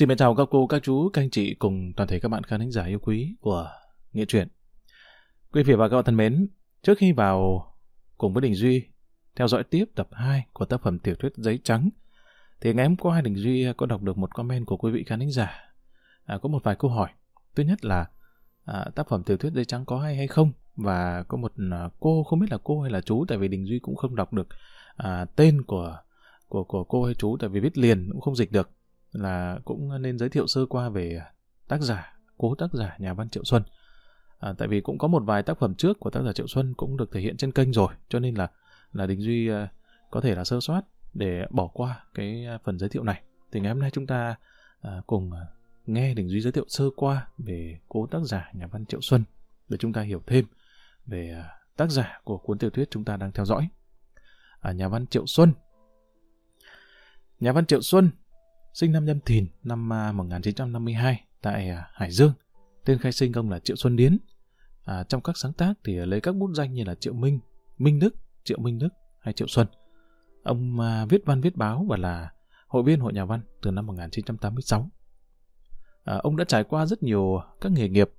Xin mến chào các cô, các chú, các anh chị cùng toàn thể các bạn khán thính giả yêu quý của Nghĩa Truyện. Quý vị và các bạn thân mến, trước khi vào cùng với Đình Duy theo dõi tiếp tập 2 của tác phẩm tiểu thuyết Giấy Trắng, thì ngày hôm qua Đình Duy có đọc được một comment của quý vị khán thính giả. À, có một vài câu hỏi. Thứ nhất là à, tác phẩm tiểu thuyết Giấy Trắng có hay hay không? Và có một à, cô, không biết là cô hay là chú, tại vì Đình Duy cũng không đọc được à, tên của của của cô hay chú, tại vì viết liền cũng không dịch được là cũng nên giới thiệu sơ qua về tác giả, cố tác giả nhà văn Triệu Xuân. À, tại vì cũng có một vài tác phẩm trước của tác giả Triệu Xuân cũng được thể hiện trên kênh rồi, cho nên là là Đình Duy uh, có thể là sơ soát để bỏ qua cái à, phần giới thiệu này. Thì ngày hôm nay chúng ta uh, cùng nghe Đình Duy giới thiệu sơ qua về cố tác giả nhà văn Triệu Xuân để chúng ta hiểu thêm về uh, tác giả của cuốn tiểu thuyết chúng ta đang theo dõi. À, nhà văn Triệu Xuân Nhà văn Triệu Xuân sinh năm Nhâm Thìn năm à, 1952 tại à, Hải Dương. Tên khai sinh ông là Triệu Xuân Điến. À, trong các sáng tác thì à, lấy các bút danh như là Triệu Minh, Minh Đức, Triệu Minh Đức hay Triệu Xuân. Ông à, viết văn viết báo và là hội viên hội nhà văn từ năm 1986. À, ông đã trải qua rất nhiều các nghề nghiệp.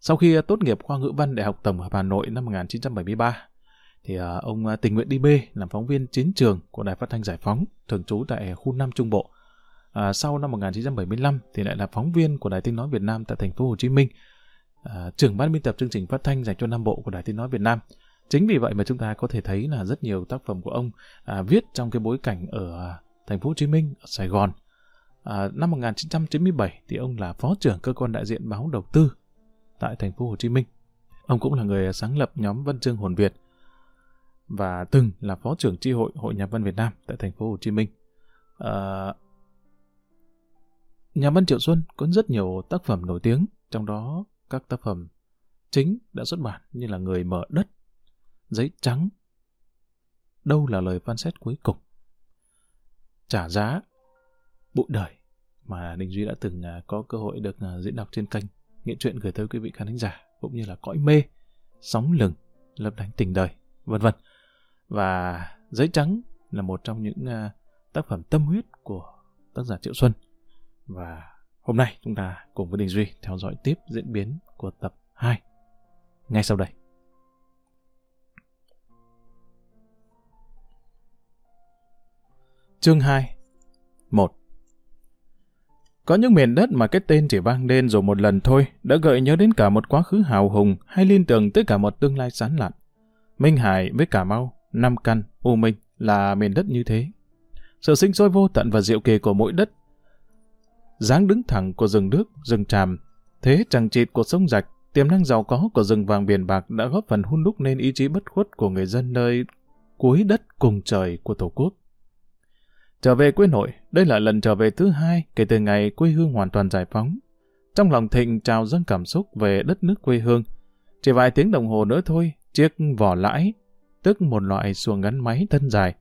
Sau khi tốt nghiệp khoa ngữ văn Đại học Tổng hợp Hà Nội năm 1973, thì à, ông tình nguyện đi B làm phóng viên chiến trường của Đài Phát thanh Giải phóng, thường trú tại khu Nam Trung Bộ À, sau năm 1975 thì lại là phóng viên của Đài Tiếng nói Việt Nam tại thành phố Hồ Chí Minh, à, trưởng ban biên tập chương trình phát thanh dành cho Nam Bộ của Đài Tiếng nói Việt Nam. Chính vì vậy mà chúng ta có thể thấy là rất nhiều tác phẩm của ông à, viết trong cái bối cảnh ở thành phố Hồ Chí Minh, ở Sài Gòn. À, năm 1997 thì ông là phó trưởng cơ quan đại diện báo đầu tư tại thành phố Hồ Chí Minh. Ông cũng là người sáng lập nhóm Văn chương Hồn Việt và từng là phó trưởng tri hội Hội Nhà văn Việt Nam tại thành phố Hồ Chí Minh. À, Nhà văn Triệu Xuân có rất nhiều tác phẩm nổi tiếng, trong đó các tác phẩm chính đã xuất bản như là Người mở đất, Giấy trắng, Đâu là lời phán xét cuối cùng, Trả giá, Bụi đời mà Đình Duy đã từng à, có cơ hội được à, diễn đọc trên kênh Nghệ truyện gửi tới quý vị khán giả cũng như là Cõi mê, Sóng lừng, Lập đánh tình đời, vân vân. Và Giấy trắng là một trong những à, tác phẩm tâm huyết của tác giả Triệu Xuân và hôm nay chúng ta cùng với Đình Duy theo dõi tiếp diễn biến của tập 2 ngay sau đây. Chương 2 1 Có những miền đất mà cái tên chỉ vang lên rồi một lần thôi đã gợi nhớ đến cả một quá khứ hào hùng hay liên tưởng tới cả một tương lai sán lạn. Minh Hải với Cà Mau, Nam Căn, U Minh là miền đất như thế. Sự sinh sôi vô tận và diệu kỳ của mỗi đất dáng đứng thẳng của rừng nước, rừng tràm, thế chẳng chịt của sông rạch, tiềm năng giàu có của rừng vàng biển bạc đã góp phần hun đúc nên ý chí bất khuất của người dân nơi cuối đất cùng trời của Tổ quốc. Trở về quê nội, đây là lần trở về thứ hai kể từ ngày quê hương hoàn toàn giải phóng. Trong lòng Thịnh trào dâng cảm xúc về đất nước quê hương. Chỉ vài tiếng đồng hồ nữa thôi, chiếc vỏ lãi, tức một loại xuồng gắn máy thân dài.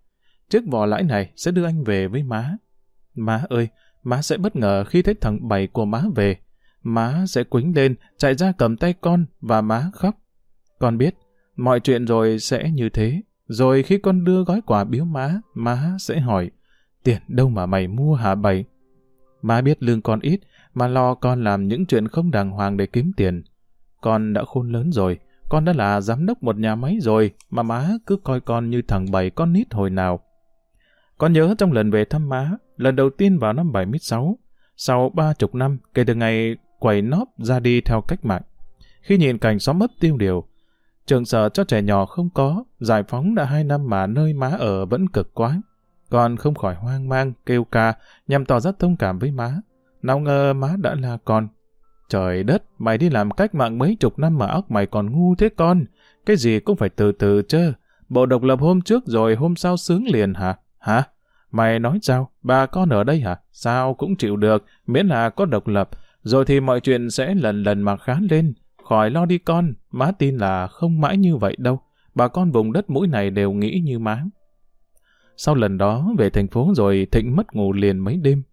Chiếc vỏ lãi này sẽ đưa anh về với má. Má ơi, má sẽ bất ngờ khi thấy thằng bảy của má về. Má sẽ quính lên, chạy ra cầm tay con và má khóc. Con biết, mọi chuyện rồi sẽ như thế. Rồi khi con đưa gói quà biếu má, má sẽ hỏi, tiền đâu mà mày mua hả bảy? Má biết lương con ít, mà lo con làm những chuyện không đàng hoàng để kiếm tiền. Con đã khôn lớn rồi, con đã là giám đốc một nhà máy rồi, mà má cứ coi con như thằng bảy con nít hồi nào. Con nhớ trong lần về thăm má, lần đầu tiên vào năm 76, sau ba chục năm kể từ ngày quầy nóp ra đi theo cách mạng. Khi nhìn cảnh xóm mất tiêu điều, trường sở cho trẻ nhỏ không có, giải phóng đã hai năm mà nơi má ở vẫn cực quá. Con không khỏi hoang mang, kêu ca, nhằm tỏ ra thông cảm với má. Nào ngờ má đã là con. Trời đất, mày đi làm cách mạng mấy chục năm mà óc mày còn ngu thế con. Cái gì cũng phải từ từ chứ Bộ độc lập hôm trước rồi hôm sau sướng liền hả? Hả? Mày nói sao? Bà con ở đây hả? Sao cũng chịu được, miễn là có độc lập. Rồi thì mọi chuyện sẽ lần lần mà khá lên. Khỏi lo đi con, má tin là không mãi như vậy đâu. Bà con vùng đất mũi này đều nghĩ như má. Sau lần đó về thành phố rồi Thịnh mất ngủ liền mấy đêm.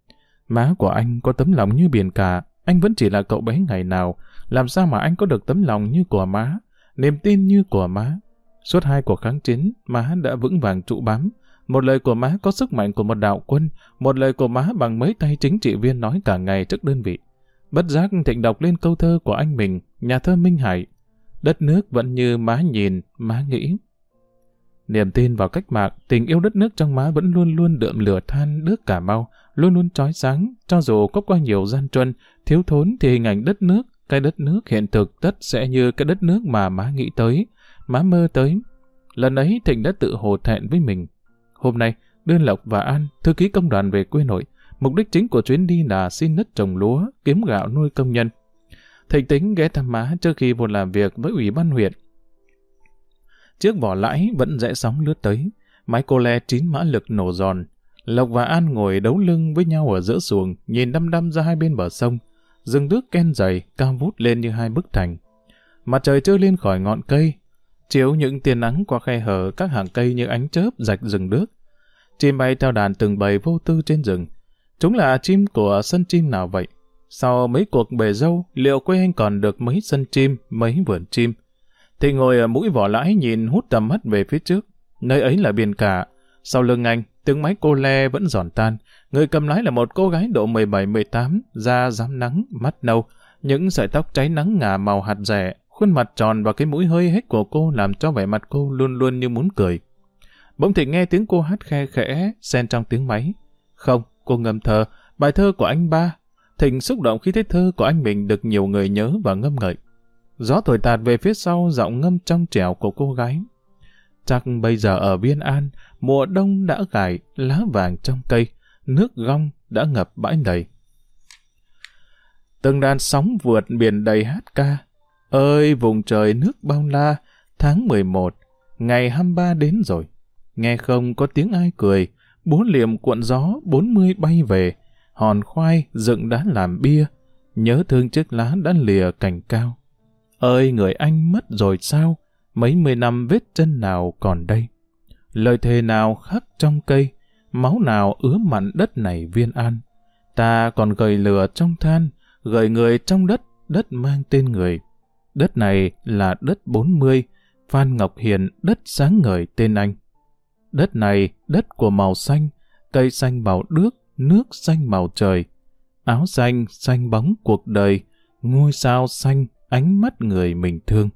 Má của anh có tấm lòng như biển cả, anh vẫn chỉ là cậu bé ngày nào. Làm sao mà anh có được tấm lòng như của má, niềm tin như của má. Suốt hai cuộc kháng chiến, má đã vững vàng trụ bám, một lời của má có sức mạnh của một đạo quân, một lời của má bằng mấy tay chính trị viên nói cả ngày trước đơn vị. Bất giác Thịnh đọc lên câu thơ của anh mình, nhà thơ Minh Hải. Đất nước vẫn như má nhìn, má nghĩ. Niềm tin vào cách mạng, tình yêu đất nước trong má vẫn luôn luôn đượm lửa than nước Cà Mau, luôn luôn trói sáng, cho dù có qua nhiều gian truân, thiếu thốn thì hình ảnh đất nước, cái đất nước hiện thực tất sẽ như cái đất nước mà má nghĩ tới, má mơ tới. Lần ấy Thịnh đã tự hồ thẹn với mình. Hôm nay, đưa Lộc và An, thư ký công đoàn về quê nội. Mục đích chính của chuyến đi là xin đất trồng lúa, kiếm gạo nuôi công nhân. Thịnh tính ghé thăm má trước khi vô làm việc với ủy ban huyện. Chiếc vỏ lãi vẫn rẽ sóng lướt tới. Máy cô le chín mã lực nổ giòn. Lộc và An ngồi đấu lưng với nhau ở giữa xuồng, nhìn đăm đăm ra hai bên bờ sông. Rừng nước ken dày, cao vút lên như hai bức thành. Mặt trời chưa lên khỏi ngọn cây, chiếu những tia nắng qua khe hở các hàng cây như ánh chớp rạch rừng nước. Chim bay theo đàn từng bầy vô tư trên rừng. Chúng là chim của sân chim nào vậy? Sau mấy cuộc bề dâu, liệu quê anh còn được mấy sân chim, mấy vườn chim? Thì ngồi ở mũi vỏ lãi nhìn hút tầm mắt về phía trước. Nơi ấy là biển cả. Sau lưng anh, tiếng máy cô le vẫn giòn tan. Người cầm lái là một cô gái độ 17-18, da rám nắng, mắt nâu. Những sợi tóc cháy nắng ngả màu hạt rẻ, khuôn mặt tròn và cái mũi hơi hết của cô làm cho vẻ mặt cô luôn luôn như muốn cười. Bỗng thì nghe tiếng cô hát khe khẽ, xen trong tiếng máy. Không, cô ngâm thơ, bài thơ của anh ba. Thịnh xúc động khi thấy thơ của anh mình được nhiều người nhớ và ngâm ngợi. Gió thổi tạt về phía sau giọng ngâm trong trẻo của cô gái. Chắc bây giờ ở Biên An, mùa đông đã gài lá vàng trong cây, nước gong đã ngập bãi đầy. Từng đàn sóng vượt biển đầy hát ca. Ơi vùng trời nước bao la, tháng 11, ngày 23 đến rồi. Nghe không có tiếng ai cười, bốn liềm cuộn gió, bốn mươi bay về, hòn khoai dựng đã làm bia, nhớ thương chiếc lá đã lìa cành cao. Ơi người anh mất rồi sao? Mấy mươi năm vết chân nào còn đây? Lời thề nào khắc trong cây? Máu nào ứa mặn đất này viên an? Ta còn gầy lửa trong than, gầy người trong đất, đất mang tên người. Đất này là đất 40, Phan Ngọc Hiền đất sáng ngời tên anh. Đất này, đất của màu xanh, cây xanh màu nước, nước xanh màu trời. Áo xanh, xanh bóng cuộc đời, ngôi sao xanh, ánh mắt người mình thương.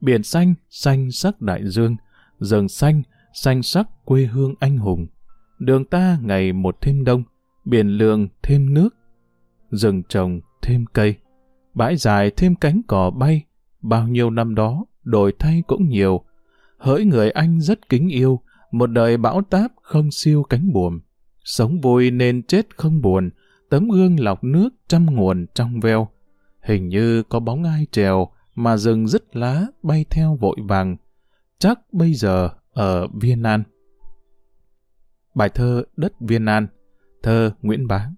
Biển xanh, xanh sắc đại dương, rừng xanh, xanh sắc quê hương anh hùng. Đường ta ngày một thêm đông, biển lường thêm nước, rừng trồng thêm cây, bãi dài thêm cánh cỏ bay, bao nhiêu năm đó, đổi thay cũng nhiều. Hỡi người anh rất kính yêu, một đời bão táp không siêu cánh buồm. Sống vui nên chết không buồn, tấm gương lọc nước trăm nguồn trong veo. Hình như có bóng ai trèo, mà rừng rứt lá bay theo vội vàng. Chắc bây giờ ở Viên An. Bài thơ Đất Viên An, thơ Nguyễn Bá.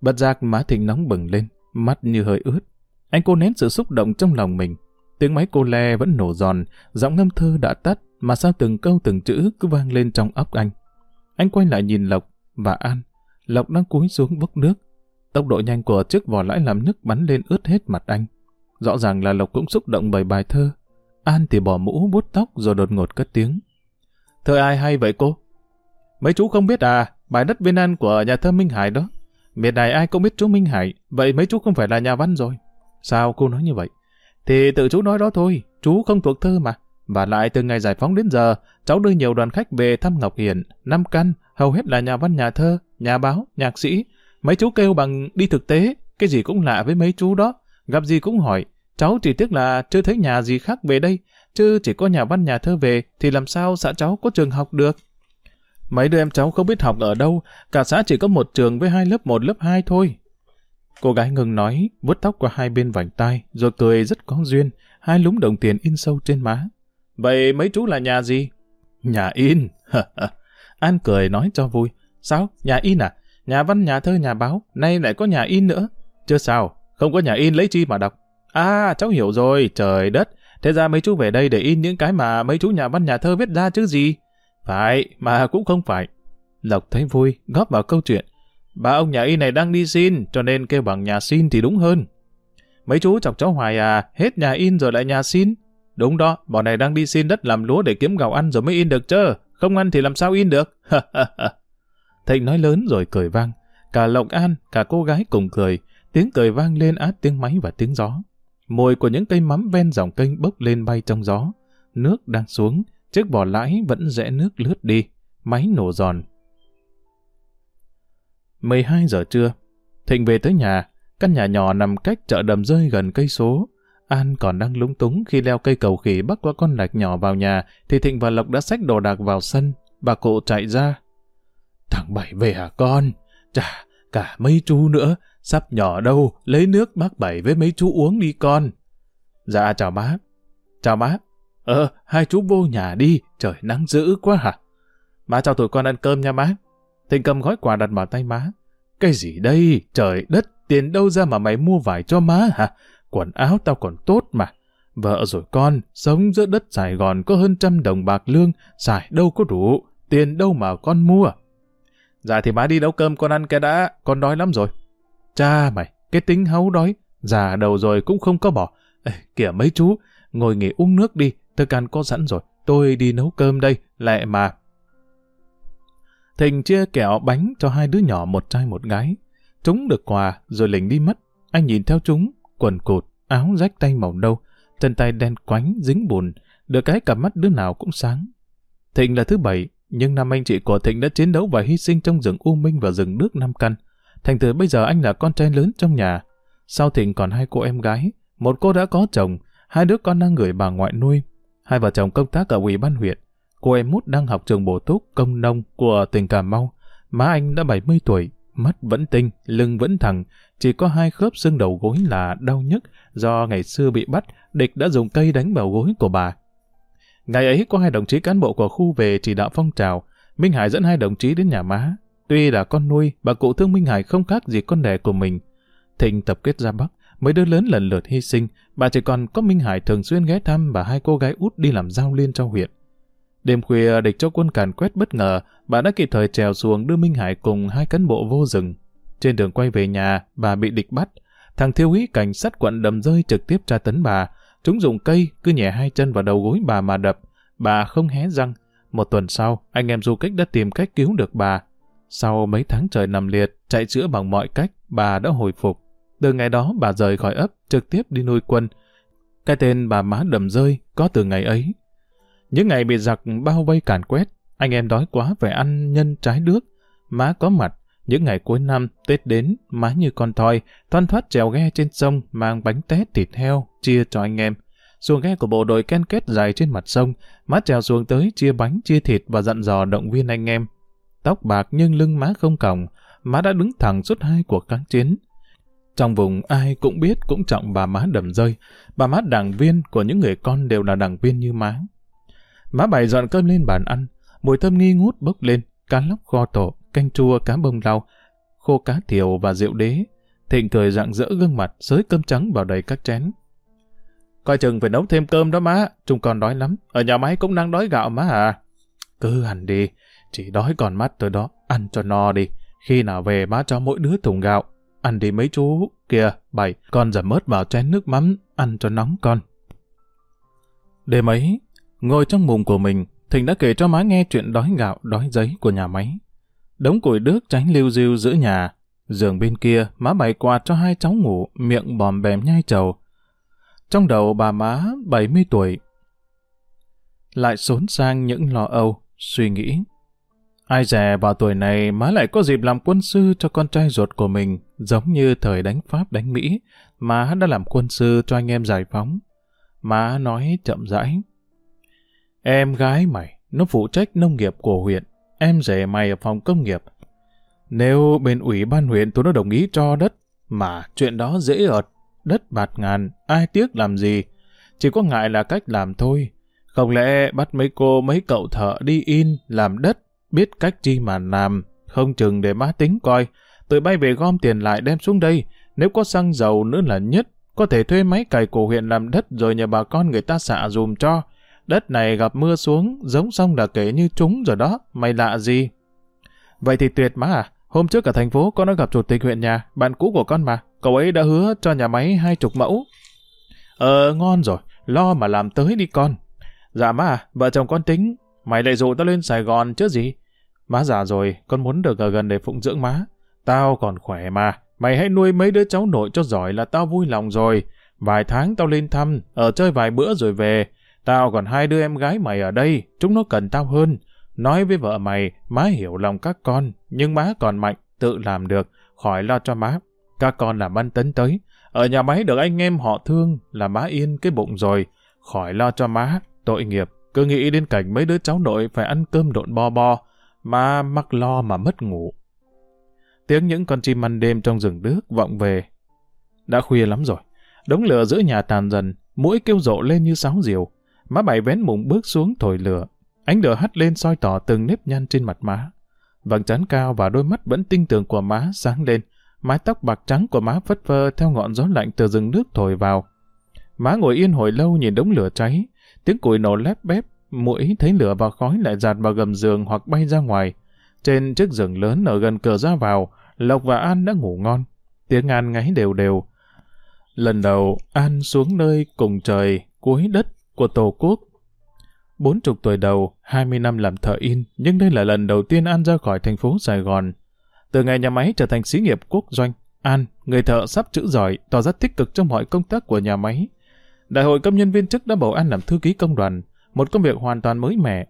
Bật giác má thịnh nóng bừng lên, mắt như hơi ướt. Anh cô nén sự xúc động trong lòng mình. Tiếng máy cô le vẫn nổ giòn, giọng ngâm thơ đã tắt, mà sao từng câu từng chữ cứ vang lên trong óc anh. Anh quay lại nhìn Lộc và An. Lộc đang cúi xuống bốc nước. Tốc độ nhanh của chiếc vỏ lãi làm nước bắn lên ướt hết mặt anh. Rõ ràng là Lộc cũng xúc động bởi bài thơ. An thì bỏ mũ bút tóc rồi đột ngột cất tiếng. Thơ ai hay vậy cô? Mấy chú không biết à, bài đất viên an của nhà thơ Minh Hải đó. Miền này ai cũng biết chú Minh Hải, vậy mấy chú không phải là nhà văn rồi. Sao cô nói như vậy? Thì tự chú nói đó thôi, chú không thuộc thơ mà. Và lại từ ngày giải phóng đến giờ, cháu đưa nhiều đoàn khách về thăm Ngọc Hiển, Nam Căn, hầu hết là nhà văn nhà thơ, nhà báo, nhạc sĩ. Mấy chú kêu bằng đi thực tế, cái gì cũng lạ với mấy chú đó. Gặp gì cũng hỏi, cháu chỉ tiếc là chưa thấy nhà gì khác về đây, chứ chỉ có nhà văn nhà thơ về thì làm sao xã cháu có trường học được. Mấy đứa em cháu không biết học ở đâu, cả xã chỉ có một trường với hai lớp một lớp hai thôi. Cô gái ngừng nói, vuốt tóc qua hai bên vành tai, rồi cười rất có duyên, hai lúng đồng tiền in sâu trên má. Vậy mấy chú là nhà gì? Nhà in. An cười nói cho vui. Sao? Nhà in à? Nhà văn, nhà thơ, nhà báo, nay lại có nhà in nữa. Chưa sao, không có nhà in lấy chi mà đọc. À, cháu hiểu rồi, trời đất. Thế ra mấy chú về đây để in những cái mà mấy chú nhà văn nhà thơ viết ra chứ gì? Phải, mà cũng không phải. Lộc thấy vui, góp vào câu chuyện. Bà ông nhà in này đang đi xin, cho nên kêu bằng nhà xin thì đúng hơn. Mấy chú chọc cháu hoài à, hết nhà in rồi lại nhà xin. Đúng đó, bọn này đang đi xin đất làm lúa để kiếm gạo ăn rồi mới in được chứ, không ăn thì làm sao in được. Thịnh nói lớn rồi cười vang. Cả Lộc An, cả cô gái cùng cười, tiếng cười vang lên át tiếng máy và tiếng gió. Mùi của những cây mắm ven dòng kênh bốc lên bay trong gió. Nước đang xuống, chiếc vỏ lãi vẫn rẽ nước lướt đi, máy nổ giòn. 12 giờ trưa, Thịnh về tới nhà, căn nhà nhỏ nằm cách chợ đầm rơi gần cây số. An còn đang lúng túng khi leo cây cầu khỉ bắt qua con lạch nhỏ vào nhà, thì Thịnh và Lộc đã xách đồ đạc vào sân. Bà cụ chạy ra. Thằng Bảy về hả con? Chà, cả mấy chú nữa, sắp nhỏ đâu, lấy nước bác Bảy với mấy chú uống đi con. Dạ chào bác. Chào bác. Ờ, hai chú vô nhà đi, trời nắng dữ quá hả? Má cho tụi con ăn cơm nha má. Thịnh cầm gói quà đặt vào tay má. Cái gì đây? Trời đất, tiền đâu ra mà mày mua vải cho má hả? Quần áo tao còn tốt mà. Vợ rồi con, sống giữa đất Sài Gòn có hơn trăm đồng bạc lương, xài đâu có đủ, tiền đâu mà con mua. Dạ thì má đi nấu cơm con ăn cái đã, con đói lắm rồi. Cha mày, cái tính háu đói, già đầu rồi cũng không có bỏ. Ê, kìa mấy chú, ngồi nghỉ uống nước đi, thức ăn có sẵn rồi, tôi đi nấu cơm đây, lẹ mà. Thịnh chia kẹo bánh cho hai đứa nhỏ một trai một gái. Chúng được quà rồi lình đi mất. Anh nhìn theo chúng, quần cụt, áo rách tay màu nâu, chân tay đen quánh, dính bùn, được cái cặp mắt đứa nào cũng sáng. Thịnh là thứ bảy, nhưng năm anh chị của Thịnh đã chiến đấu và hy sinh trong rừng U Minh và rừng nước Nam Căn. Thành từ bây giờ anh là con trai lớn trong nhà. Sau Thịnh còn hai cô em gái, một cô đã có chồng, hai đứa con đang gửi bà ngoại nuôi. Hai vợ chồng công tác ở ủy ban huyện. Cô em út đang học trường bổ túc công nông của tỉnh Cà Mau. Má anh đã 70 tuổi, mắt vẫn tinh, lưng vẫn thẳng, chỉ có hai khớp xương đầu gối là đau nhức do ngày xưa bị bắt, địch đã dùng cây đánh vào gối của bà. Ngày ấy có hai đồng chí cán bộ của khu về chỉ đạo phong trào, Minh Hải dẫn hai đồng chí đến nhà má. Tuy là con nuôi, bà cụ thương Minh Hải không khác gì con đẻ của mình. Thịnh tập kết ra Bắc, mấy đứa lớn lần lượt hy sinh, bà chỉ còn có Minh Hải thường xuyên ghé thăm và hai cô gái út đi làm giao liên cho huyện. Đêm khuya địch cho quân càn quét bất ngờ, bà đã kịp thời trèo xuống đưa Minh Hải cùng hai cán bộ vô rừng. Trên đường quay về nhà, bà bị địch bắt. Thằng thiếu úy cảnh sát quận đầm rơi trực tiếp tra tấn bà. Chúng dùng cây, cứ nhẹ hai chân vào đầu gối bà mà đập. Bà không hé răng. Một tuần sau, anh em du kích đã tìm cách cứu được bà. Sau mấy tháng trời nằm liệt, chạy chữa bằng mọi cách, bà đã hồi phục. Từ ngày đó bà rời khỏi ấp, trực tiếp đi nuôi quân. Cái tên bà má đầm rơi có từ ngày ấy. Những ngày bị giặc bao vây càn quét, anh em đói quá phải ăn nhân trái đước, Má có mặt, những ngày cuối năm, Tết đến, má như con thoi, thoăn thoát trèo ghe trên sông, mang bánh tét thịt heo, chia cho anh em. Xuồng ghe của bộ đội ken kết dài trên mặt sông, má trèo xuống tới chia bánh, chia thịt và dặn dò động viên anh em. Tóc bạc nhưng lưng má không còng, má đã đứng thẳng suốt hai cuộc kháng chiến. Trong vùng ai cũng biết cũng trọng bà má đầm rơi, bà má đảng viên của những người con đều là đảng viên như má. Má bày dọn cơm lên bàn ăn, mùi thơm nghi ngút bốc lên, cá lóc kho tổ, canh chua cá bông lau, khô cá thiểu và rượu đế. Thịnh cười rạng rỡ gương mặt, xới cơm trắng vào đầy các chén. Coi chừng phải nấu thêm cơm đó má, chúng con đói lắm, ở nhà máy cũng đang đói gạo má à. Cứ hẳn đi, chỉ đói còn mắt tôi đó, ăn cho no đi. Khi nào về má cho mỗi đứa thùng gạo, ăn đi mấy chú, kìa, bảy, con giảm mớt vào chén nước mắm, ăn cho nóng con. Đêm ấy, ngồi trong mùng của mình, Thịnh đã kể cho má nghe chuyện đói gạo, đói giấy của nhà máy. Đống củi đước tránh lưu diêu giữa nhà. Giường bên kia, má bày quạt cho hai cháu ngủ, miệng bòm bèm nhai trầu. Trong đầu bà má 70 tuổi, lại xốn sang những lo âu, suy nghĩ. Ai dè vào tuổi này má lại có dịp làm quân sư cho con trai ruột của mình, giống như thời đánh Pháp đánh Mỹ, má đã làm quân sư cho anh em giải phóng. Má nói chậm rãi. Em gái mày, nó phụ trách nông nghiệp của huyện, em rể mày ở phòng công nghiệp. Nếu bên ủy ban huyện tôi nó đồng ý cho đất, mà chuyện đó dễ ợt, đất bạt ngàn, ai tiếc làm gì, chỉ có ngại là cách làm thôi. Không lẽ bắt mấy cô mấy cậu thợ đi in, làm đất, biết cách chi mà làm, không chừng để má tính coi, tự bay về gom tiền lại đem xuống đây, nếu có xăng dầu nữa là nhất, có thể thuê máy cày của huyện làm đất rồi nhờ bà con người ta xạ dùm cho, Đất này gặp mưa xuống, giống xong là kể như chúng rồi đó, mày lạ gì? Vậy thì tuyệt má à, hôm trước ở thành phố con đã gặp chủ tịch huyện nhà, bạn cũ của con mà, cậu ấy đã hứa cho nhà máy hai chục mẫu. Ờ, ngon rồi, lo mà làm tới đi con. Dạ má à, vợ chồng con tính, Mày lại dụ tao lên Sài Gòn chứ gì? Má già rồi, con muốn được ở gần để phụng dưỡng má. Tao còn khỏe mà, mày hãy nuôi mấy đứa cháu nội cho giỏi là tao vui lòng rồi. Vài tháng tao lên thăm, ở chơi vài bữa rồi về. Tao còn hai đứa em gái mày ở đây, chúng nó cần tao hơn. Nói với vợ mày, má hiểu lòng các con, nhưng má còn mạnh, tự làm được, khỏi lo cho má. Các con làm ăn tấn tới, ở nhà máy được anh em họ thương là má yên cái bụng rồi, khỏi lo cho má, tội nghiệp. Cứ nghĩ đến cảnh mấy đứa cháu nội phải ăn cơm độn bo bo, mà mắc lo mà mất ngủ. Tiếng những con chim ăn đêm trong rừng đước vọng về. Đã khuya lắm rồi, đống lửa giữa nhà tàn dần, mũi kêu rộ lên như sáo diều. Má bảy vén mùng bước xuống thổi lửa, ánh lửa hắt lên soi tỏ từng nếp nhăn trên mặt má. Vầng trán cao và đôi mắt vẫn tinh tường của má sáng lên, mái tóc bạc trắng của má phất phơ theo ngọn gió lạnh từ rừng nước thổi vào. Má ngồi yên hồi lâu nhìn đống lửa cháy, tiếng củi nổ lép bép, mũi thấy lửa và khói lại giạt vào gầm giường hoặc bay ra ngoài. Trên chiếc giường lớn ở gần cửa ra vào, Lộc và An đã ngủ ngon. Tiếng An ngáy đều đều. Lần đầu, An xuống nơi cùng trời, cuối đất của Tổ quốc. Bốn chục tuổi đầu, hai mươi năm làm thợ in, nhưng đây là lần đầu tiên An ra khỏi thành phố Sài Gòn. Từ ngày nhà máy trở thành xí nghiệp quốc doanh, An, người thợ sắp chữ giỏi, tỏ ra tích cực trong mọi công tác của nhà máy. Đại hội công nhân viên chức đã bầu An làm thư ký công đoàn, một công việc hoàn toàn mới mẻ.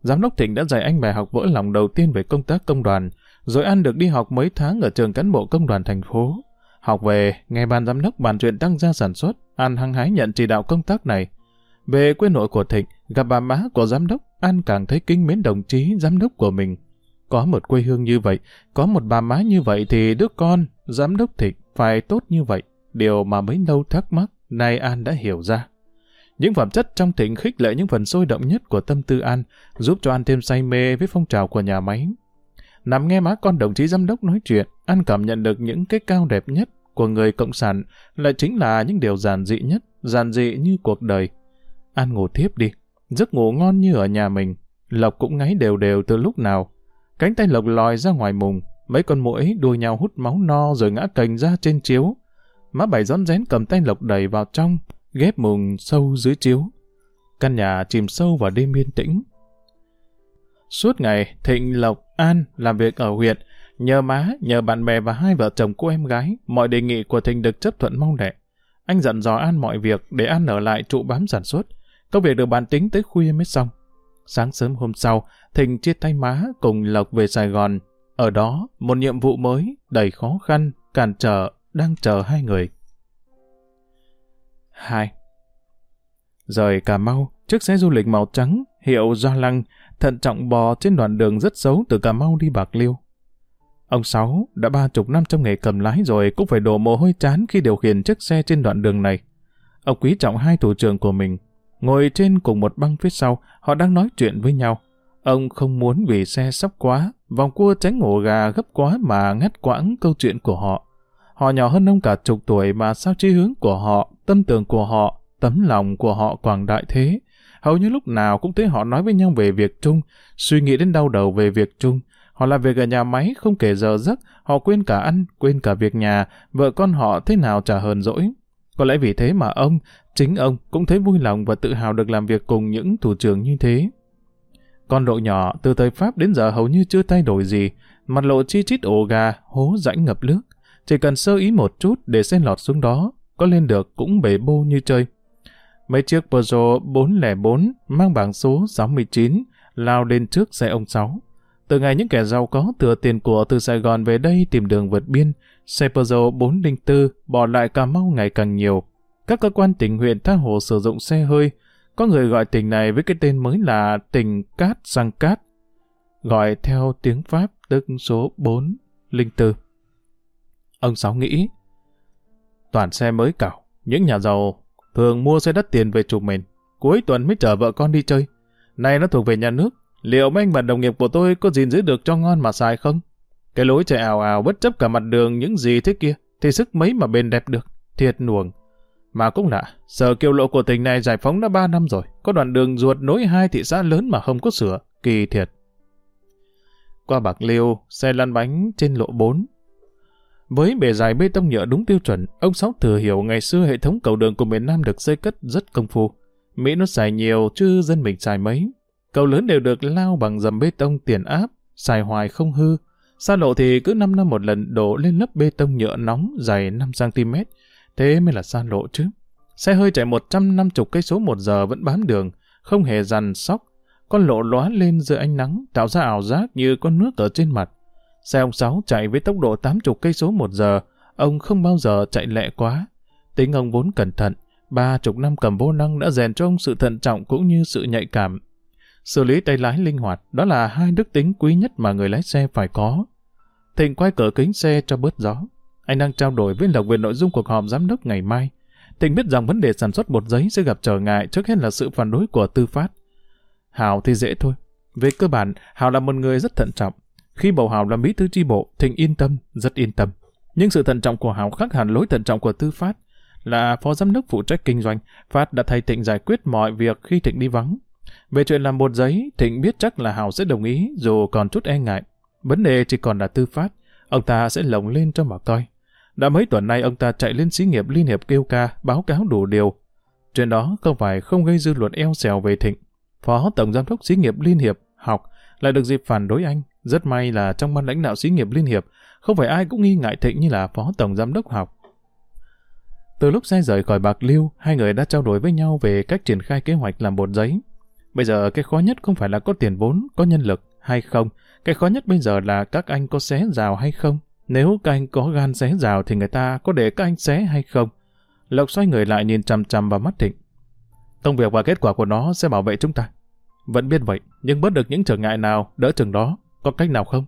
Giám đốc Thịnh đã dạy anh bài học vỡ lòng đầu tiên về công tác công đoàn, rồi An được đi học mấy tháng ở trường cán bộ công đoàn thành phố. Học về, nghe ban giám đốc bàn chuyện tăng gia sản xuất, An hăng hái nhận chỉ đạo công tác này. Về quê nội của Thịnh, gặp bà má của giám đốc, An càng thấy kính mến đồng chí giám đốc của mình. Có một quê hương như vậy, có một bà má như vậy thì đứa con, giám đốc Thịnh phải tốt như vậy. Điều mà mấy lâu thắc mắc, nay An đã hiểu ra. Những phẩm chất trong Thịnh khích lệ những phần sôi động nhất của tâm tư An, giúp cho An thêm say mê với phong trào của nhà máy. Nằm nghe má con đồng chí giám đốc nói chuyện, An cảm nhận được những cái cao đẹp nhất của người cộng sản lại chính là những điều giản dị nhất, giản dị như cuộc đời. An ngủ thiếp đi, giấc ngủ ngon như ở nhà mình. Lộc cũng ngáy đều đều từ lúc nào. Cánh tay Lộc lòi ra ngoài mùng, mấy con muỗi đua nhau hút máu no rồi ngã cành ra trên chiếu. Má bảy rón rén cầm tay Lộc đẩy vào trong, ghép mùng sâu dưới chiếu. Căn nhà chìm sâu vào đêm yên tĩnh. Suốt ngày, Thịnh, Lộc, An làm việc ở huyện, nhờ má, nhờ bạn bè và hai vợ chồng cô em gái, mọi đề nghị của Thịnh được chấp thuận mong đẻ. Anh dặn dò An mọi việc để An ở lại trụ bám sản xuất. Công việc được bàn tính tới khuya mới xong. Sáng sớm hôm sau, Thịnh chia tay má cùng Lộc về Sài Gòn. Ở đó, một nhiệm vụ mới, đầy khó khăn, cản trở, đang chờ hai người. 2. Rời Cà Mau, chiếc xe du lịch màu trắng, hiệu Gia Lăng, thận trọng bò trên đoạn đường rất xấu từ Cà Mau đi Bạc Liêu. Ông Sáu đã ba chục năm trong nghề cầm lái rồi cũng phải đổ mồ hôi chán khi điều khiển chiếc xe trên đoạn đường này. Ông quý trọng hai thủ trưởng của mình. Ngồi trên cùng một băng phía sau, họ đang nói chuyện với nhau. Ông không muốn vì xe sắp quá, vòng cua tránh ổ gà gấp quá mà ngắt quãng câu chuyện của họ. Họ nhỏ hơn ông cả chục tuổi mà sao trí hướng của họ, tâm tưởng của họ, tấm lòng của họ quảng đại thế. Hầu như lúc nào cũng thấy họ nói với nhau về việc chung, suy nghĩ đến đau đầu về việc chung. Họ làm việc ở nhà máy không kể giờ giấc, họ quên cả ăn, quên cả việc nhà, vợ con họ thế nào chả hờn dỗi. Có lẽ vì thế mà ông, chính ông cũng thấy vui lòng và tự hào được làm việc cùng những thủ trưởng như thế. Con độ nhỏ, từ thời Pháp đến giờ hầu như chưa thay đổi gì, mặt lộ chi chít ổ gà, hố rãnh ngập nước. Chỉ cần sơ ý một chút để sen lọt xuống đó, có lên được cũng bể bô như chơi. Mấy chiếc Peugeot 404 mang bảng số 69 lao lên trước xe ông Sáu. Từ ngày những kẻ giàu có thừa tiền của từ Sài Gòn về đây tìm đường vượt biên, xe Peugeot 404 bỏ lại Cà Mau ngày càng nhiều. Các cơ quan tỉnh huyện tha hồ sử dụng xe hơi. Có người gọi tỉnh này với cái tên mới là tỉnh Cát Sang Cát. Gọi theo tiếng Pháp tức số 404. Ông Sáu nghĩ, toàn xe mới cảo, những nhà giàu thường mua xe đắt tiền về chụp mình, cuối tuần mới chở vợ con đi chơi. nay nó thuộc về nhà nước, liệu mấy anh bạn đồng nghiệp của tôi có gìn giữ được cho ngon mà xài không? Cái lối chạy ảo ảo bất chấp cả mặt đường những gì thế kia, thì sức mấy mà bền đẹp được, thiệt nuồng. Mà cũng lạ, sở kiều lộ của tỉnh này giải phóng đã 3 năm rồi, có đoạn đường ruột nối hai thị xã lớn mà không có sửa, kỳ thiệt. Qua Bạc Liêu, xe lăn bánh trên lộ 4, với bề dài bê tông nhựa đúng tiêu chuẩn, ông Sáu thừa hiểu ngày xưa hệ thống cầu đường của miền Nam được xây cất rất công phu. Mỹ nó xài nhiều chứ dân mình xài mấy. Cầu lớn đều được lao bằng dầm bê tông tiền áp, xài hoài không hư. Xa lộ thì cứ 5 năm một lần đổ lên lớp bê tông nhựa nóng dày 5cm. Thế mới là xa lộ chứ. Xe hơi chạy 150 cây số một giờ vẫn bám đường, không hề dằn sóc. Con lộ lóa lên dưới ánh nắng, tạo ra ảo giác như con nước ở trên mặt. Xe ông Sáu chạy với tốc độ 80 cây số một giờ, ông không bao giờ chạy lẹ quá. Tính ông vốn cẩn thận, ba chục năm cầm vô năng đã rèn cho ông sự thận trọng cũng như sự nhạy cảm. Xử lý tay lái linh hoạt, đó là hai đức tính quý nhất mà người lái xe phải có. Thịnh quay cửa kính xe cho bớt gió. Anh đang trao đổi với Lộc về nội dung cuộc họp giám đốc ngày mai. Thịnh biết rằng vấn đề sản xuất bột giấy sẽ gặp trở ngại trước hết là sự phản đối của tư phát. Hào thì dễ thôi. Về cơ bản, Hào là một người rất thận trọng. Khi bầu Hào làm bí thư tri bộ, Thịnh yên tâm, rất yên tâm. Nhưng sự thận trọng của Hào khác hẳn lối thận trọng của tư phát. Là phó giám đốc phụ trách kinh doanh, Phát đã thay Thịnh giải quyết mọi việc khi Thịnh đi vắng. Về chuyện làm bột giấy, Thịnh biết chắc là Hào sẽ đồng ý dù còn chút e ngại. Vấn đề chỉ còn là tư phát, ông ta sẽ lồng lên cho mà coi. Đã mấy tuần nay ông ta chạy lên xí nghiệp Liên Hiệp kêu ca, báo cáo đủ điều. Chuyện đó không phải không gây dư luận eo xèo về Thịnh. Phó Tổng Giám đốc xí nghiệp Liên Hiệp học lại được dịp phản đối anh. Rất may là trong ban lãnh đạo xí nghiệp Liên Hiệp, không phải ai cũng nghi ngại Thịnh như là Phó Tổng Giám đốc học. Từ lúc xe rời khỏi Bạc Liêu, hai người đã trao đổi với nhau về cách triển khai kế hoạch làm bột giấy. Bây giờ cái khó nhất không phải là có tiền vốn, có nhân lực hay không. Cái khó nhất bây giờ là các anh có xé rào hay không. Nếu các anh có gan xé rào thì người ta có để các anh xé hay không? Lộc xoay người lại nhìn chằm chằm vào mắt Thịnh. Công việc và kết quả của nó sẽ bảo vệ chúng ta. Vẫn biết vậy, nhưng bớt được những trở ngại nào, đỡ chừng đó. Có cách nào không?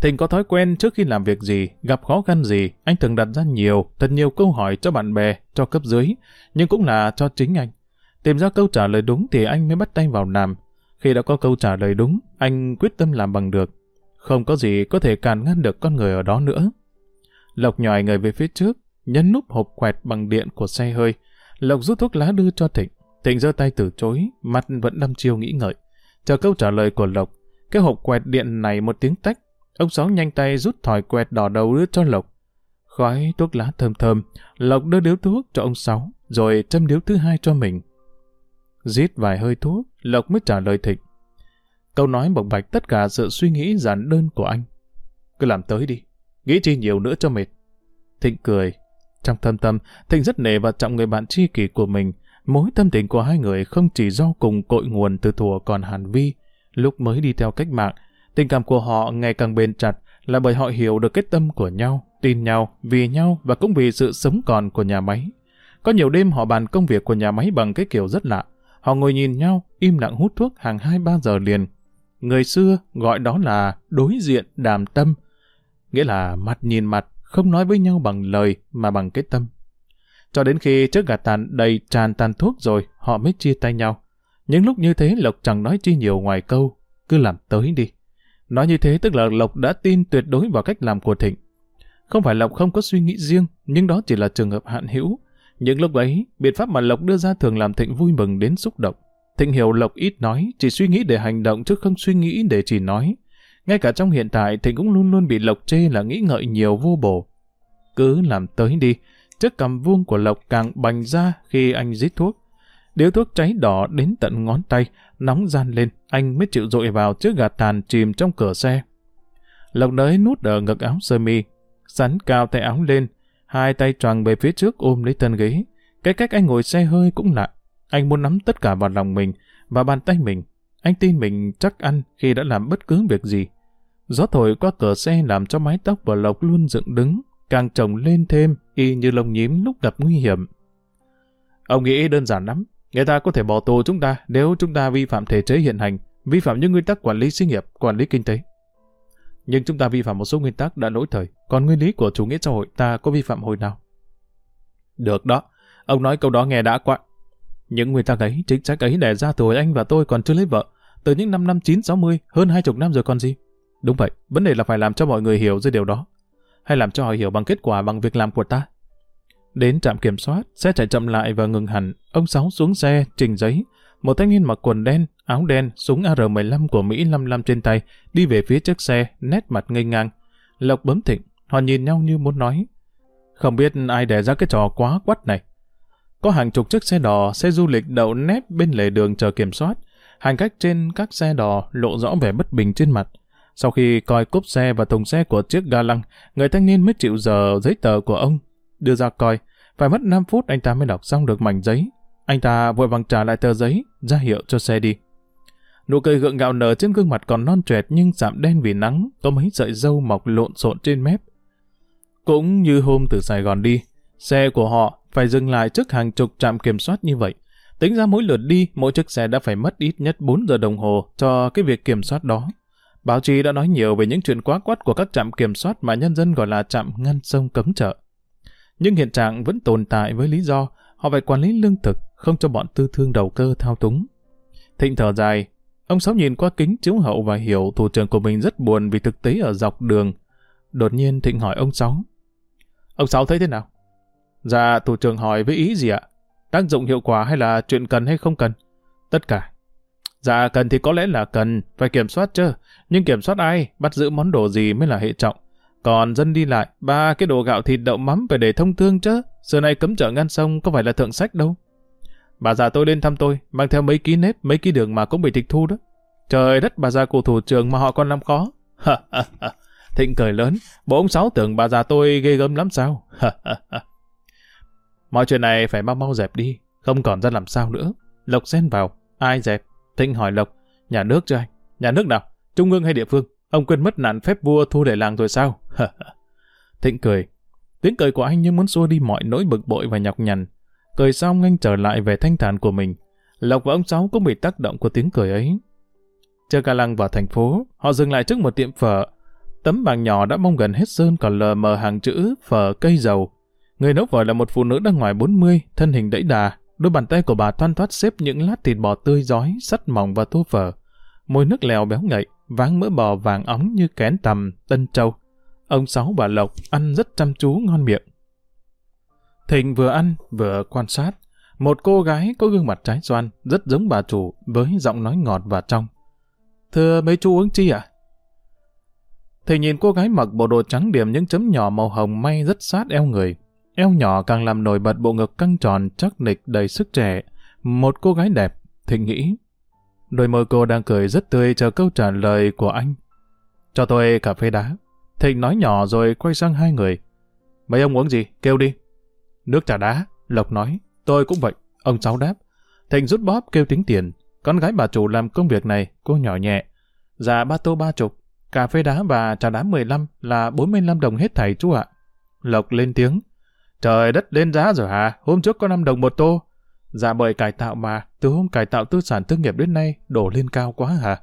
Thịnh có thói quen trước khi làm việc gì, gặp khó khăn gì, anh thường đặt ra nhiều, thật nhiều câu hỏi cho bạn bè, cho cấp dưới, nhưng cũng là cho chính anh. Tìm ra câu trả lời đúng thì anh mới bắt tay vào làm. Khi đã có câu trả lời đúng, anh quyết tâm làm bằng được. Không có gì có thể cản ngăn được con người ở đó nữa. Lộc nhòi người về phía trước, nhấn nút hộp quẹt bằng điện của xe hơi. Lộc rút thuốc lá đưa cho Thịnh. Thịnh giơ tay từ chối, mặt vẫn đăm chiêu nghĩ ngợi. Chờ câu trả lời của Lộc, cái hộp quẹt điện này một tiếng tách. Ông Sáu nhanh tay rút thỏi quẹt đỏ đầu đưa cho Lộc. Khói thuốc lá thơm thơm, Lộc đưa điếu thuốc cho ông Sáu, rồi châm điếu thứ hai cho mình. Rít vài hơi thuốc, Lộc mới trả lời Thịnh. Câu nói bộc bạch tất cả sự suy nghĩ giản đơn của anh. Cứ làm tới đi, nghĩ chi nhiều nữa cho mệt. Thịnh cười. Trong thâm tâm, Thịnh rất nể và trọng người bạn tri kỷ của mình. Mối tâm tình của hai người không chỉ do cùng cội nguồn từ thùa còn Hàn Vi. Lúc mới đi theo cách mạng, tình cảm của họ ngày càng bền chặt là bởi họ hiểu được kết tâm của nhau, tin nhau, vì nhau và cũng vì sự sống còn của nhà máy. Có nhiều đêm họ bàn công việc của nhà máy bằng cái kiểu rất lạ. Họ ngồi nhìn nhau, im lặng hút thuốc hàng 2-3 giờ liền. Người xưa gọi đó là đối diện đàm tâm, nghĩa là mặt nhìn mặt, không nói với nhau bằng lời mà bằng cái tâm. Cho đến khi chiếc gà tàn đầy tràn tàn thuốc rồi, họ mới chia tay nhau. Những lúc như thế Lộc chẳng nói chi nhiều ngoài câu, cứ làm tới đi. Nói như thế tức là Lộc đã tin tuyệt đối vào cách làm của Thịnh. Không phải Lộc không có suy nghĩ riêng, nhưng đó chỉ là trường hợp hạn hữu. Những lúc ấy, biện pháp mà Lộc đưa ra thường làm Thịnh vui mừng đến xúc động. Thịnh hiểu Lộc ít nói, chỉ suy nghĩ để hành động chứ không suy nghĩ để chỉ nói. Ngay cả trong hiện tại, Thịnh cũng luôn luôn bị Lộc chê là nghĩ ngợi nhiều vô bổ. Cứ làm tới đi, chiếc cầm vuông của Lộc càng bành ra khi anh rít thuốc. Điếu thuốc cháy đỏ đến tận ngón tay, nóng gian lên, anh mới chịu dội vào chiếc gạt tàn chìm trong cửa xe. Lộc nới nút ở ngực áo sơ mi, sắn cao tay áo lên, hai tay tròn về phía trước ôm lấy thân ghế. Cái cách anh ngồi xe hơi cũng lạ. Anh muốn nắm tất cả vào lòng mình và bàn tay mình. Anh tin mình chắc ăn khi đã làm bất cứ việc gì. Gió thổi qua cửa xe làm cho mái tóc của Lộc luôn dựng đứng, càng trồng lên thêm, y như lông nhím lúc gặp nguy hiểm. Ông nghĩ đơn giản lắm. Người ta có thể bỏ tù chúng ta nếu chúng ta vi phạm thể chế hiện hành, vi phạm những nguyên tắc quản lý sinh nghiệp, quản lý kinh tế. Nhưng chúng ta vi phạm một số nguyên tắc đã lỗi thời, còn nguyên lý của chủ nghĩa xã hội ta có vi phạm hồi nào? Được đó, ông nói câu đó nghe đã quá. Những nguyên tắc ấy, chính sách ấy đẻ ra tuổi anh và tôi còn chưa lấy vợ. Từ những năm năm 960, hơn hai chục năm rồi còn gì. Đúng vậy, vấn đề là phải làm cho mọi người hiểu dưới điều đó. Hay làm cho họ hiểu bằng kết quả bằng việc làm của ta. Đến trạm kiểm soát, xe chạy chậm lại và ngừng hẳn. Ông Sáu xuống xe, trình giấy. Một thanh niên mặc quần đen, áo đen, súng AR-15 của Mỹ 55 trên tay, đi về phía trước xe, nét mặt ngây ngang. Lộc bấm thịnh, họ nhìn nhau như muốn nói. Không biết ai đẻ ra cái trò quá quắt này. Có hàng chục chiếc xe đỏ, xe du lịch đậu nép bên lề đường chờ kiểm soát. Hành khách trên các xe đò lộ rõ vẻ bất bình trên mặt. Sau khi coi cốp xe và thùng xe của chiếc ga lăng, người thanh niên mới chịu giờ giấy tờ của ông. Đưa ra coi, phải mất 5 phút anh ta mới đọc xong được mảnh giấy. Anh ta vội vàng trả lại tờ giấy, ra hiệu cho xe đi. Nụ cười gượng gạo nở trên gương mặt còn non trẻ nhưng sạm đen vì nắng, có mấy sợi dâu mọc lộn xộn trên mép. Cũng như hôm từ Sài Gòn đi, xe của họ phải dừng lại trước hàng chục trạm kiểm soát như vậy. Tính ra mỗi lượt đi, mỗi chiếc xe đã phải mất ít nhất 4 giờ đồng hồ cho cái việc kiểm soát đó. Báo chí đã nói nhiều về những chuyện quá quát của các trạm kiểm soát mà nhân dân gọi là trạm ngăn sông cấm chợ. Nhưng hiện trạng vẫn tồn tại với lý do họ phải quản lý lương thực, không cho bọn tư thương đầu cơ thao túng. Thịnh thở dài, ông Sáu nhìn qua kính chiếu hậu và hiểu thủ trưởng của mình rất buồn vì thực tế ở dọc đường. Đột nhiên Thịnh hỏi ông Sáu. Ông Sáu thấy thế nào? Dạ, thủ trưởng hỏi với ý gì ạ? Tác dụng hiệu quả hay là chuyện cần hay không cần? Tất cả. Dạ, cần thì có lẽ là cần, phải kiểm soát chứ. Nhưng kiểm soát ai, bắt giữ món đồ gì mới là hệ trọng. Còn dân đi lại, ba cái đồ gạo thịt đậu mắm phải để thông thương chứ. Giờ này cấm chợ ngăn sông có phải là thượng sách đâu. Bà già tôi lên thăm tôi, mang theo mấy ký nếp, mấy ký đường mà cũng bị tịch thu đó. Trời đất bà già cụ thủ trường mà họ còn làm khó. Thịnh cười lớn, bố ông Sáu tưởng bà già tôi ghê gớm lắm sao? Mọi chuyện này phải mau mau dẹp đi, không còn ra làm sao nữa. Lộc xen vào, ai dẹp? Thịnh hỏi Lộc, nhà nước chưa anh? Nhà nước nào? Trung ương hay địa phương? Ông quên mất nạn phép vua thu để làng rồi sao? Thịnh cười. Tiếng cười của anh như muốn xua đi mọi nỗi bực bội và nhọc nhằn. Cười xong anh trở lại về thanh thản của mình. Lộc và ông Sáu cũng bị tác động của tiếng cười ấy. Chờ cả lăng vào thành phố, họ dừng lại trước một tiệm phở. Tấm bảng nhỏ đã mong gần hết sơn còn lờ mờ hàng chữ phở cây dầu. Người nấu phở là một phụ nữ đang ngoài 40, thân hình đẫy đà. Đôi bàn tay của bà thoăn thoát xếp những lát thịt bò tươi giói, sắt mỏng và tô phở. Môi nước lèo béo ngậy, váng mỡ bò vàng óng như kén tầm, tân châu. Ông Sáu bà Lộc ăn rất chăm chú ngon miệng. Thịnh vừa ăn, vừa quan sát. Một cô gái có gương mặt trái xoan, rất giống bà chủ, với giọng nói ngọt và trong. Thưa mấy chú uống chi ạ? À? Thịnh nhìn cô gái mặc bộ đồ trắng điểm những chấm nhỏ màu hồng may rất sát eo người. Eo nhỏ càng làm nổi bật bộ ngực căng tròn chắc nịch đầy sức trẻ. Một cô gái đẹp, Thịnh nghĩ. Đôi môi cô đang cười rất tươi chờ câu trả lời của anh. Cho tôi cà phê đá. Thịnh nói nhỏ rồi quay sang hai người. Mấy ông uống gì? Kêu đi. Nước trà đá. Lộc nói. Tôi cũng vậy. Ông cháu đáp. Thịnh rút bóp kêu tính tiền. Con gái bà chủ làm công việc này, cô nhỏ nhẹ. Dạ ba tô ba chục. Cà phê đá và trà đá 15 là 45 đồng hết thảy chú ạ. Lộc lên tiếng. Trời đất lên giá rồi hả? Hôm trước có 5 đồng một tô. Dạ bởi cải tạo mà, từ hôm cải tạo tư sản thương nghiệp đến nay, đổ lên cao quá hả?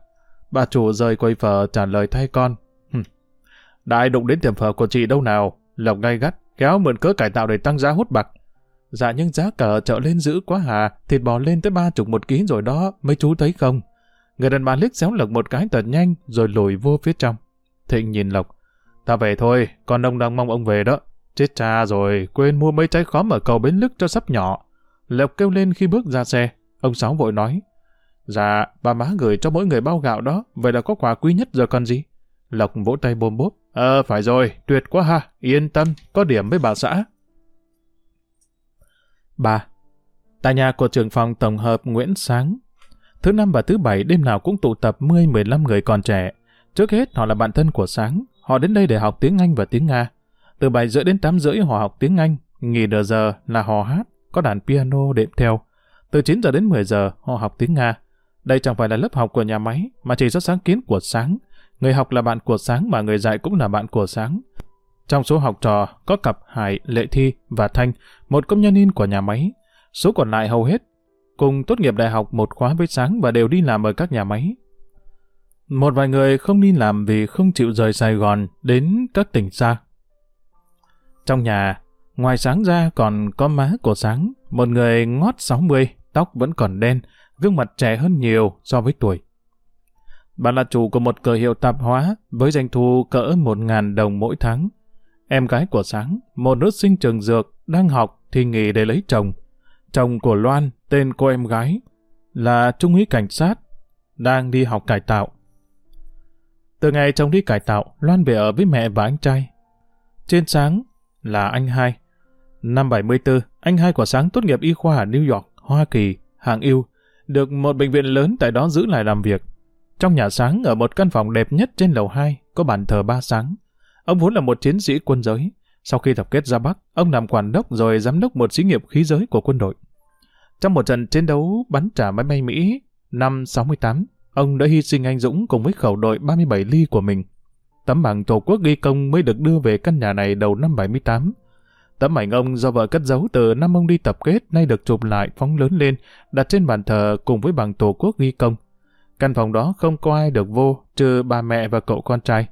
Bà chủ rời quầy phở trả lời thay con. Đại đụng đến tiệm phở của chị đâu nào? Lộc gay gắt, kéo mượn cớ cải tạo để tăng giá hút bạc. Dạ nhưng giá cờ chợ lên dữ quá hả? Thịt bò lên tới ba chục một ký rồi đó, mấy chú thấy không? Người đàn bà liếc xéo Lộc một cái thật nhanh, rồi lùi vô phía trong. Thịnh nhìn Lộc. Ta về thôi, con ông đang mong ông về đó. Chết cha rồi, quên mua mấy trái khóm ở cầu bến lức cho sắp nhỏ. Lộc kêu lên khi bước ra xe. Ông Sáu vội nói. Dạ, bà má gửi cho mỗi người bao gạo đó, vậy là có quà quý nhất giờ còn gì? Lộc vỗ tay bôm bốp. Ờ, phải rồi, tuyệt quá ha, yên tâm, có điểm với bà xã. Bà. Tại nhà của trưởng phòng tổng hợp Nguyễn Sáng. Thứ năm và thứ bảy đêm nào cũng tụ tập 10-15 người còn trẻ. Trước hết họ là bạn thân của Sáng, họ đến đây để học tiếng Anh và tiếng Nga. Từ 7 rưỡi đến 8 rưỡi họ học tiếng Anh, nghỉ nửa giờ là họ hát, có đàn piano đệm theo. Từ 9 giờ đến 10 giờ họ học tiếng Nga. Đây chẳng phải là lớp học của nhà máy, mà chỉ do sáng kiến của Sáng. Người học là bạn của Sáng mà người dạy cũng là bạn của Sáng. Trong số học trò có cặp Hải, Lệ Thi và Thanh, một công nhân in của nhà máy. Số còn lại hầu hết cùng tốt nghiệp đại học một khóa với Sáng và đều đi làm ở các nhà máy. Một vài người không đi làm vì không chịu rời Sài Gòn đến các tỉnh xa. Trong nhà, ngoài Sáng ra còn có má của Sáng, một người ngót 60, tóc vẫn còn đen, gương mặt trẻ hơn nhiều so với tuổi. Bà là chủ của một cửa hiệu tạp hóa với doanh thu cỡ 1.000 đồng mỗi tháng. Em gái của Sáng, một nữ sinh trường dược, đang học thì nghỉ để lấy chồng. Chồng của Loan, tên cô em gái, là trung úy cảnh sát, đang đi học cải tạo. Từ ngày chồng đi cải tạo, Loan về ở với mẹ và anh trai. Trên Sáng là anh hai. Năm 74, anh hai của Sáng tốt nghiệp y khoa ở New York, Hoa Kỳ, hàng yêu. được một bệnh viện lớn tại đó giữ lại làm việc. Trong nhà sáng ở một căn phòng đẹp nhất trên lầu 2 có bàn thờ ba sáng. Ông vốn là một chiến sĩ quân giới. Sau khi tập kết ra Bắc, ông làm quản đốc rồi giám đốc một xí nghiệp khí giới của quân đội. Trong một trận chiến đấu bắn trả máy bay Mỹ năm 68, ông đã hy sinh anh Dũng cùng với khẩu đội 37 ly của mình. Tấm bằng Tổ quốc ghi công mới được đưa về căn nhà này đầu năm 78. Tấm ảnh ông do vợ cất giấu từ năm ông đi tập kết nay được chụp lại phóng lớn lên, đặt trên bàn thờ cùng với bằng Tổ quốc ghi công. Căn phòng đó không có ai được vô, trừ bà mẹ và cậu con trai.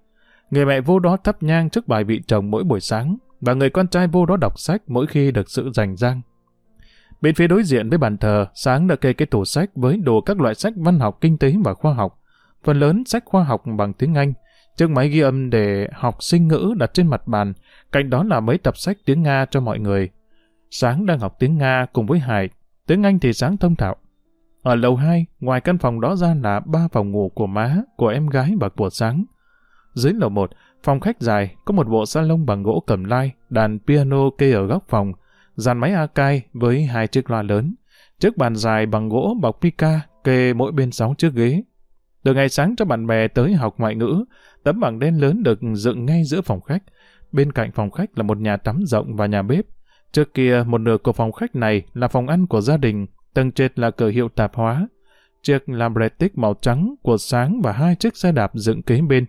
Người mẹ vô đó thắp nhang trước bài vị chồng mỗi buổi sáng, và người con trai vô đó đọc sách mỗi khi được sự rành rang. Bên phía đối diện với bàn thờ, sáng đã kê cái tủ sách với đủ các loại sách văn học, kinh tế và khoa học. Phần lớn sách khoa học bằng tiếng Anh, chiếc máy ghi âm để học sinh ngữ đặt trên mặt bàn, cạnh đó là mấy tập sách tiếng Nga cho mọi người. Sáng đang học tiếng Nga cùng với Hải, tiếng Anh thì sáng thông thạo. Ở lầu 2, ngoài căn phòng đó ra là ba phòng ngủ của má, của em gái và của sáng. Dưới lầu 1, phòng khách dài, có một bộ salon bằng gỗ cầm lai, đàn piano kê ở góc phòng, dàn máy Akai với hai chiếc loa lớn, chiếc bàn dài bằng gỗ bọc pica kê mỗi bên sáu chiếc ghế. Từ ngày sáng cho bạn bè tới học ngoại ngữ, tấm bảng đen lớn được dựng ngay giữa phòng khách. Bên cạnh phòng khách là một nhà tắm rộng và nhà bếp. Trước kia, một nửa của phòng khách này là phòng ăn của gia đình, tầng trệt là cửa hiệu tạp hóa. Chiếc Lambretic màu trắng của sáng và hai chiếc xe đạp dựng kế bên.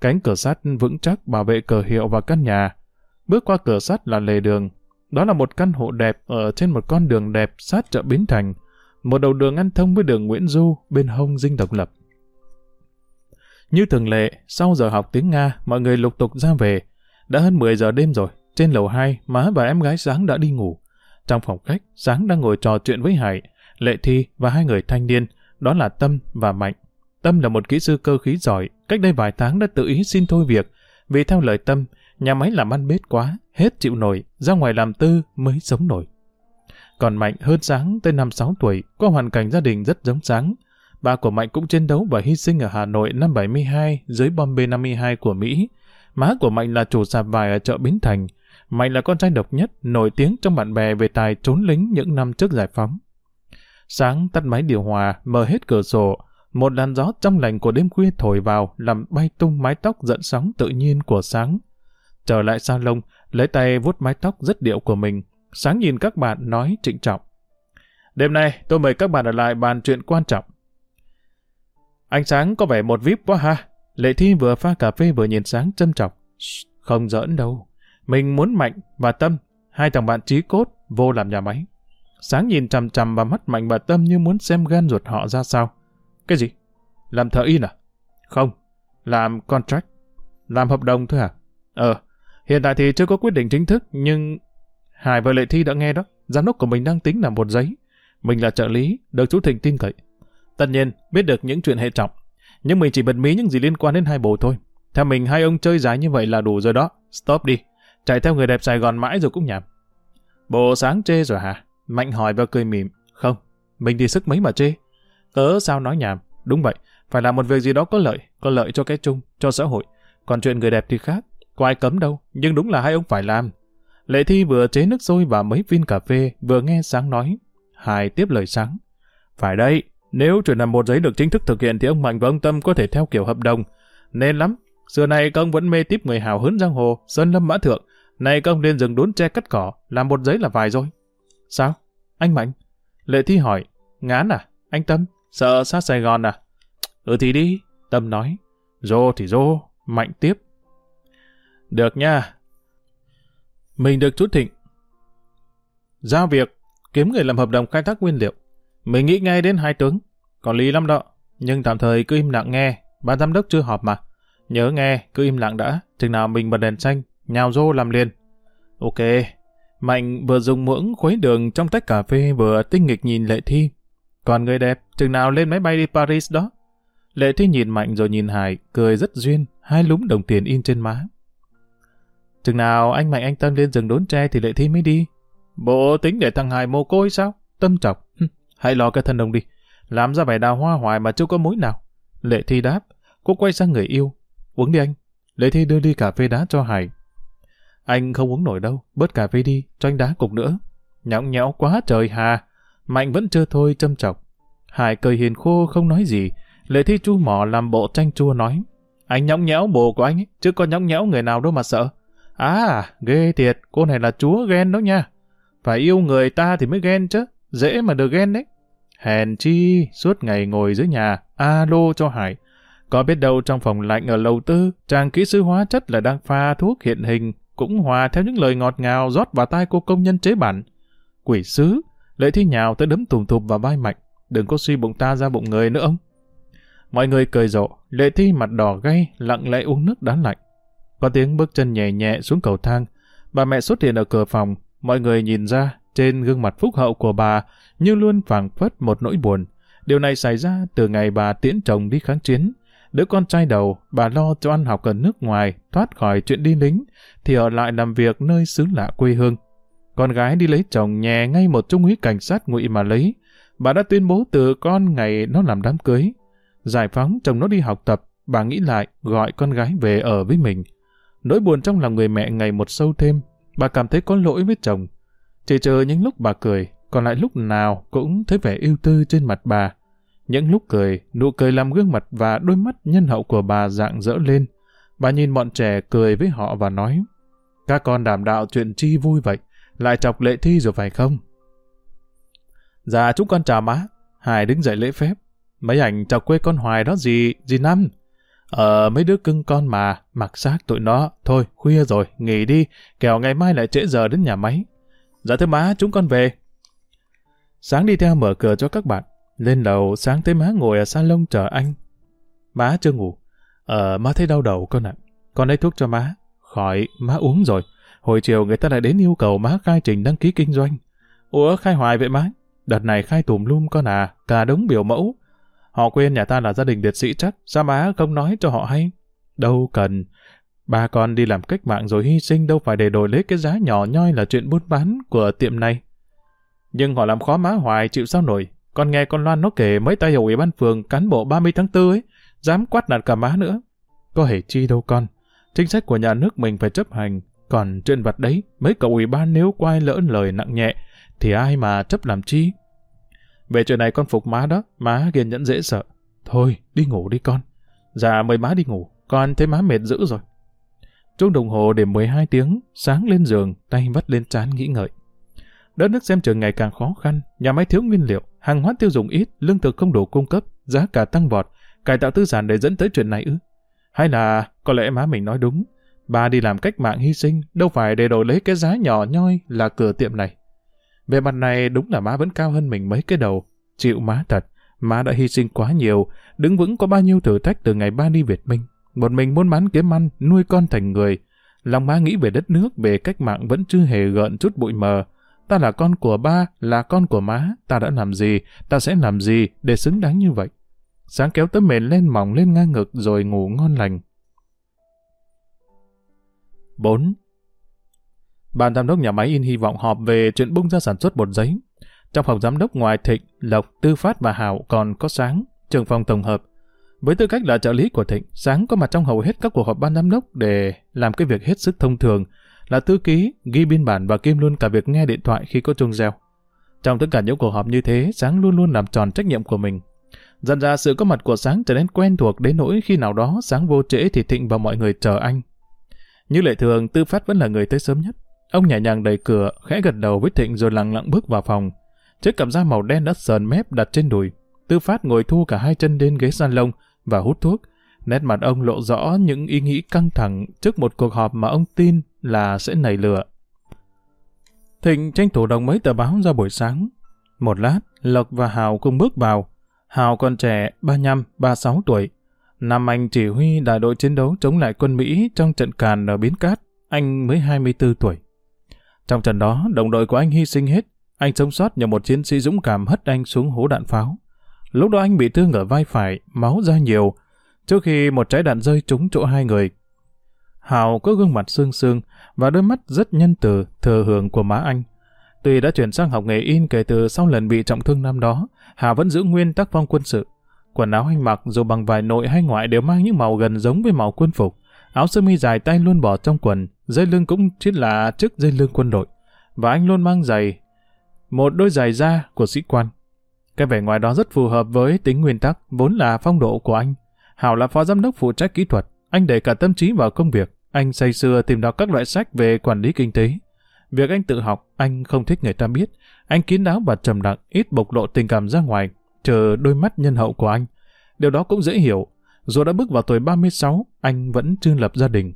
Cánh cửa sắt vững chắc bảo vệ cửa hiệu và căn nhà. Bước qua cửa sắt là lề đường. Đó là một căn hộ đẹp ở trên một con đường đẹp sát chợ Bến Thành. Một đầu đường ăn thông với đường Nguyễn Du bên hông dinh độc lập. Như thường lệ, sau giờ học tiếng Nga, mọi người lục tục ra về. Đã hơn 10 giờ đêm rồi, trên lầu 2, má và em gái Sáng đã đi ngủ. Trong phòng khách, Sáng đang ngồi trò chuyện với Hải, Lệ Thi và hai người thanh niên, đó là Tâm và Mạnh. Tâm là một kỹ sư cơ khí giỏi, cách đây vài tháng đã tự ý xin thôi việc, vì theo lời Tâm, nhà máy làm ăn bết quá, hết chịu nổi, ra ngoài làm tư mới sống nổi. Còn Mạnh hơn Sáng tới năm 6 tuổi, có hoàn cảnh gia đình rất giống Sáng. Ba của Mạnh cũng chiến đấu và hy sinh ở Hà Nội năm 72 dưới bom B-52 của Mỹ. Má của Mạnh là chủ sạp vải ở chợ Bến Thành. Mạnh là con trai độc nhất, nổi tiếng trong bạn bè về tài trốn lính những năm trước giải phóng. Sáng tắt máy điều hòa, mở hết cửa sổ. Một làn gió trong lành của đêm khuya thổi vào làm bay tung mái tóc dẫn sóng tự nhiên của sáng. Trở lại salon, lấy tay vuốt mái tóc rất điệu của mình. Sáng nhìn các bạn nói trịnh trọng. Đêm nay tôi mời các bạn ở lại bàn chuyện quan trọng. Anh Sáng có vẻ một vip quá ha. Lệ Thi vừa pha cà phê vừa nhìn Sáng châm trọng. Không giỡn đâu. Mình muốn Mạnh và Tâm, hai thằng bạn trí cốt, vô làm nhà máy. Sáng nhìn chằm chằm vào mắt Mạnh và Tâm như muốn xem gan ruột họ ra sao. Cái gì? Làm thợ in à? Không. Làm contract. Làm hợp đồng thôi à? Ờ. Hiện tại thì chưa có quyết định chính thức, nhưng... Hải và Lệ Thi đã nghe đó. Giám đốc của mình đang tính làm một giấy. Mình là trợ lý, được chú Thịnh tin cậy. Tất nhiên, biết được những chuyện hệ trọng. Nhưng mình chỉ bật mí những gì liên quan đến hai bồ thôi. Theo mình hai ông chơi dài như vậy là đủ rồi đó. Stop đi. Chạy theo người đẹp Sài Gòn mãi rồi cũng nhảm. Bộ sáng chê rồi hả? Mạnh hỏi và cười mỉm. Không, mình thì sức mấy mà chê. Cớ sao nói nhảm? Đúng vậy, phải làm một việc gì đó có lợi, có lợi cho cái chung, cho xã hội. Còn chuyện người đẹp thì khác, có ai cấm đâu, nhưng đúng là hai ông phải làm. Lệ Thi vừa chế nước sôi và mấy viên cà phê, vừa nghe Sáng nói. Hải tiếp lời Sáng. Phải đây, nếu chuyện làm một giấy được chính thức thực hiện thì ông Mạnh và ông Tâm có thể theo kiểu hợp đồng. Nên lắm, xưa nay công vẫn mê tiếp người hào hớn giang hồ, sơn lâm mã thượng. Nay công lên rừng đốn tre cắt cỏ, làm một giấy là vài rồi. Sao? Anh Mạnh? Lệ Thi hỏi. Ngán à? Anh Tâm? Sợ sát Sài Gòn à? Ừ thì đi. Tâm nói. Rô thì rô. Mạnh tiếp. Được nha. Mình được chút thịnh. Giao việc, kiếm người làm hợp đồng khai thác nguyên liệu. Mình nghĩ ngay đến hai tướng. Còn lý lắm đó. Nhưng tạm thời cứ im lặng nghe. Ban giám đốc chưa họp mà. Nhớ nghe, cứ im lặng đã. Chừng nào mình bật đèn xanh, nhào rô làm liền. Ok. Mạnh vừa dùng muỗng khuấy đường trong tách cà phê vừa tinh nghịch nhìn Lệ Thi. Còn người đẹp, chừng nào lên máy bay đi Paris đó. Lệ Thi nhìn Mạnh rồi nhìn Hải, cười rất duyên, hai lúm đồng tiền in trên má. Chừng nào anh Mạnh anh Tâm lên rừng đốn tre thì Lệ Thi mới đi. Bộ tính để thằng Hải mồ côi sao? Tâm trọng. Hãy lo cái thân ông đi. Làm ra vẻ đào hoa hoài mà chưa có mối nào. Lệ Thi đáp. Cô quay sang người yêu. Uống đi anh. Lệ Thi đưa ly cà phê đá cho Hải. Anh không uống nổi đâu. Bớt cà phê đi. Cho anh đá cục nữa. Nhõng nhẽo quá trời hà. Mạnh vẫn chưa thôi châm chọc. Hải cười hiền khô không nói gì. Lệ Thi chu mỏ làm bộ tranh chua nói. Anh nhõng nhẽo bồ của anh ấy, chứ có nhõng nhẽo người nào đâu mà sợ. À, ghê thiệt, cô này là chúa ghen đó nha. Phải yêu người ta thì mới ghen chứ, dễ mà được ghen đấy. Hèn chi, suốt ngày ngồi dưới nhà, alo cho Hải. Có biết đâu trong phòng lạnh ở lầu tư, chàng kỹ sư hóa chất là đang pha thuốc hiện hình, cũng hòa theo những lời ngọt ngào rót vào tai cô công nhân chế bản. Quỷ sứ, lệ thi nhào tới đấm tùm thụp vào vai mạnh, đừng có suy bụng ta ra bụng người nữa ông. Mọi người cười rộ, lệ thi mặt đỏ gay, lặng lẽ uống nước đá lạnh. Có tiếng bước chân nhẹ nhẹ xuống cầu thang, bà mẹ xuất hiện ở cửa phòng, mọi người nhìn ra, trên gương mặt phúc hậu của bà như luôn phảng phất một nỗi buồn. Điều này xảy ra từ ngày bà tiễn chồng đi kháng chiến. Đứa con trai đầu, bà lo cho ăn học ở nước ngoài, thoát khỏi chuyện đi lính, thì ở lại làm việc nơi xứ lạ quê hương. Con gái đi lấy chồng nhè ngay một trung úy cảnh sát ngụy mà lấy. Bà đã tuyên bố từ con ngày nó làm đám cưới. Giải phóng chồng nó đi học tập, bà nghĩ lại gọi con gái về ở với mình. Nỗi buồn trong lòng người mẹ ngày một sâu thêm, bà cảm thấy có lỗi với chồng. Chỉ chờ những lúc bà cười, còn lại lúc nào cũng thấy vẻ yêu tư trên mặt bà. Những lúc cười, nụ cười làm gương mặt và đôi mắt nhân hậu của bà dạng dỡ lên. Bà nhìn bọn trẻ cười với họ và nói, các con đảm đạo chuyện chi vui vậy, lại chọc lệ thi rồi phải không? Dạ chúng con chào má. Hải đứng dậy lễ phép. Mấy ảnh chọc quê con Hoài đó gì, gì năm? Ờ, mấy đứa cưng con mà, mặc xác tụi nó. Thôi, khuya rồi, nghỉ đi, kẻo ngày mai lại trễ giờ đến nhà máy. Dạ thưa má, chúng con về. Sáng đi theo mở cửa cho các bạn. Lên lầu, sáng thấy má ngồi ở salon chờ anh. Má chưa ngủ. Ờ, má thấy đau đầu con ạ. Con lấy thuốc cho má. Khỏi, má uống rồi. Hồi chiều người ta lại đến yêu cầu má khai trình đăng ký kinh doanh. Ủa, khai hoài vậy má? Đợt này khai tùm lum con à, cả đống biểu mẫu. Họ quên nhà ta là gia đình liệt sĩ chắc, sao má không nói cho họ hay? Đâu cần. Ba con đi làm cách mạng rồi hy sinh đâu phải để đổi lấy cái giá nhỏ nhoi là chuyện buôn bán của tiệm này. Nhưng họ làm khó má hoài chịu sao nổi. Con nghe con Loan nó kể mấy tay ở ủy ban phường cán bộ 30 tháng 4 ấy, dám quát nạt cả má nữa. Có hề chi đâu con. Chính sách của nhà nước mình phải chấp hành. Còn trên vặt đấy, mấy cậu ủy ban nếu quay lỡ lời nặng nhẹ, thì ai mà chấp làm chi? Về chuyện này con phục má đó, má kiên nhẫn dễ sợ. Thôi, đi ngủ đi con. Dạ mời má đi ngủ, con thấy má mệt dữ rồi. Trung đồng hồ điểm 12 tiếng, sáng lên giường, tay vắt lên trán nghĩ ngợi. Đất nước xem trường ngày càng khó khăn, nhà máy thiếu nguyên liệu, hàng hóa tiêu dùng ít, lương thực không đủ cung cấp, giá cả tăng vọt, cải tạo tư sản để dẫn tới chuyện này ư? Hay là có lẽ má mình nói đúng, bà đi làm cách mạng hy sinh, đâu phải để đổi lấy cái giá nhỏ nhoi là cửa tiệm này. Về mặt này đúng là má vẫn cao hơn mình mấy cái đầu. Chịu má thật, má đã hy sinh quá nhiều, đứng vững có bao nhiêu thử thách từ ngày ba đi Việt Minh. Một mình muốn bán kiếm ăn, nuôi con thành người. Lòng má nghĩ về đất nước, về cách mạng vẫn chưa hề gợn chút bụi mờ. Ta là con của ba, là con của má, ta đã làm gì, ta sẽ làm gì để xứng đáng như vậy. Sáng kéo tấm mền lên mỏng lên ngang ngực rồi ngủ ngon lành. 4. Ban giám đốc nhà máy in hy vọng họp về chuyện bung ra sản xuất bột giấy. Trong phòng giám đốc ngoài Thịnh, Lộc, Tư Phát và Hảo còn có Sáng, trưởng phòng tổng hợp. Với tư cách là trợ lý của Thịnh, Sáng có mặt trong hầu hết các cuộc họp ban giám đốc để làm cái việc hết sức thông thường, là thư ký, ghi biên bản và kiêm luôn cả việc nghe điện thoại khi có chuông reo. Trong tất cả những cuộc họp như thế, Sáng luôn luôn làm tròn trách nhiệm của mình. Dần ra sự có mặt của Sáng trở nên quen thuộc đến nỗi khi nào đó Sáng vô trễ thì Thịnh và mọi người chờ anh. Như lệ thường, Tư Phát vẫn là người tới sớm nhất. Ông nhẹ nhàng đẩy cửa, khẽ gật đầu với Thịnh rồi lặng lặng bước vào phòng. Chiếc cặp da màu đen đã sờn mép đặt trên đùi. Tư Phát ngồi thu cả hai chân lên ghế salon và hút thuốc. Nét mặt ông lộ rõ những ý nghĩ căng thẳng trước một cuộc họp mà ông tin là sẽ nảy lửa. Thịnh tranh thủ đồng mấy tờ báo ra buổi sáng. Một lát, Lộc và Hào cùng bước vào. Hào còn trẻ, 35, 36 tuổi. Nam Anh chỉ huy đại đội chiến đấu chống lại quân Mỹ trong trận càn ở Biến Cát. Anh mới 24 tuổi. Trong trận đó, đồng đội của anh hy sinh hết. Anh sống sót nhờ một chiến sĩ dũng cảm hất anh xuống hố đạn pháo. Lúc đó anh bị thương ở vai phải, máu ra nhiều, trước khi một trái đạn rơi trúng chỗ hai người. Hào có gương mặt sương sương và đôi mắt rất nhân từ, thừa hưởng của má anh. Tuy đã chuyển sang học nghề in kể từ sau lần bị trọng thương năm đó, Hào vẫn giữ nguyên tác phong quân sự. Quần áo anh mặc dù bằng vải nội hay ngoại đều mang những màu gần giống với màu quân phục. Áo sơ mi dài tay luôn bỏ trong quần, dây lưng cũng chính là chiếc dây lưng quân đội. Và anh luôn mang giày, một đôi giày da của sĩ quan. Cái vẻ ngoài đó rất phù hợp với tính nguyên tắc, vốn là phong độ của anh. Hảo là phó giám đốc phụ trách kỹ thuật, anh để cả tâm trí vào công việc. Anh say sưa tìm đọc các loại sách về quản lý kinh tế. Việc anh tự học, anh không thích người ta biết. Anh kín đáo và trầm lặng, ít bộc lộ tình cảm ra ngoài, chờ đôi mắt nhân hậu của anh. Điều đó cũng dễ hiểu. Dù đã bước vào tuổi 36, anh vẫn chưa lập gia đình.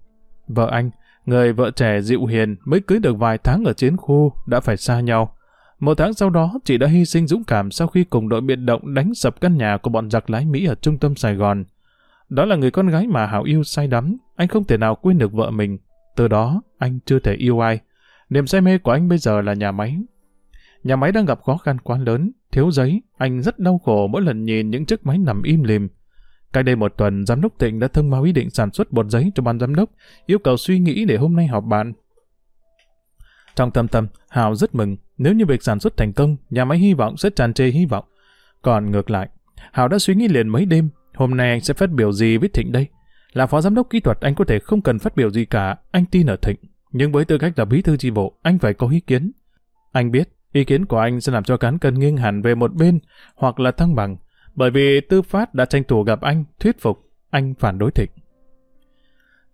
Vợ anh, người vợ trẻ dịu hiền mới cưới được vài tháng ở chiến khu, đã phải xa nhau. Một tháng sau đó, chị đã hy sinh dũng cảm sau khi cùng đội biệt động đánh sập căn nhà của bọn giặc lái Mỹ ở trung tâm Sài Gòn. Đó là người con gái mà Hảo yêu say đắm, anh không thể nào quên được vợ mình. Từ đó, anh chưa thể yêu ai. Niềm say mê của anh bây giờ là nhà máy. Nhà máy đang gặp khó khăn quá lớn, thiếu giấy, anh rất đau khổ mỗi lần nhìn những chiếc máy nằm im lìm. Cách đây một tuần, giám đốc tỉnh đã thông báo ý định sản xuất bột giấy cho ban giám đốc, yêu cầu suy nghĩ để hôm nay họp bàn. Trong tâm tâm, Hào rất mừng, nếu như việc sản xuất thành công, nhà máy hy vọng sẽ tràn trề hy vọng. Còn ngược lại, Hào đã suy nghĩ liền mấy đêm, hôm nay anh sẽ phát biểu gì với Thịnh đây? Là phó giám đốc kỹ thuật anh có thể không cần phát biểu gì cả, anh tin ở Thịnh. Nhưng với tư cách là bí thư chi bộ, anh phải có ý kiến. Anh biết, ý kiến của anh sẽ làm cho cán cân nghiêng hẳn về một bên, hoặc là thăng bằng, bởi vì Tư Phát đã tranh thủ gặp anh, thuyết phục, anh phản đối Thịnh.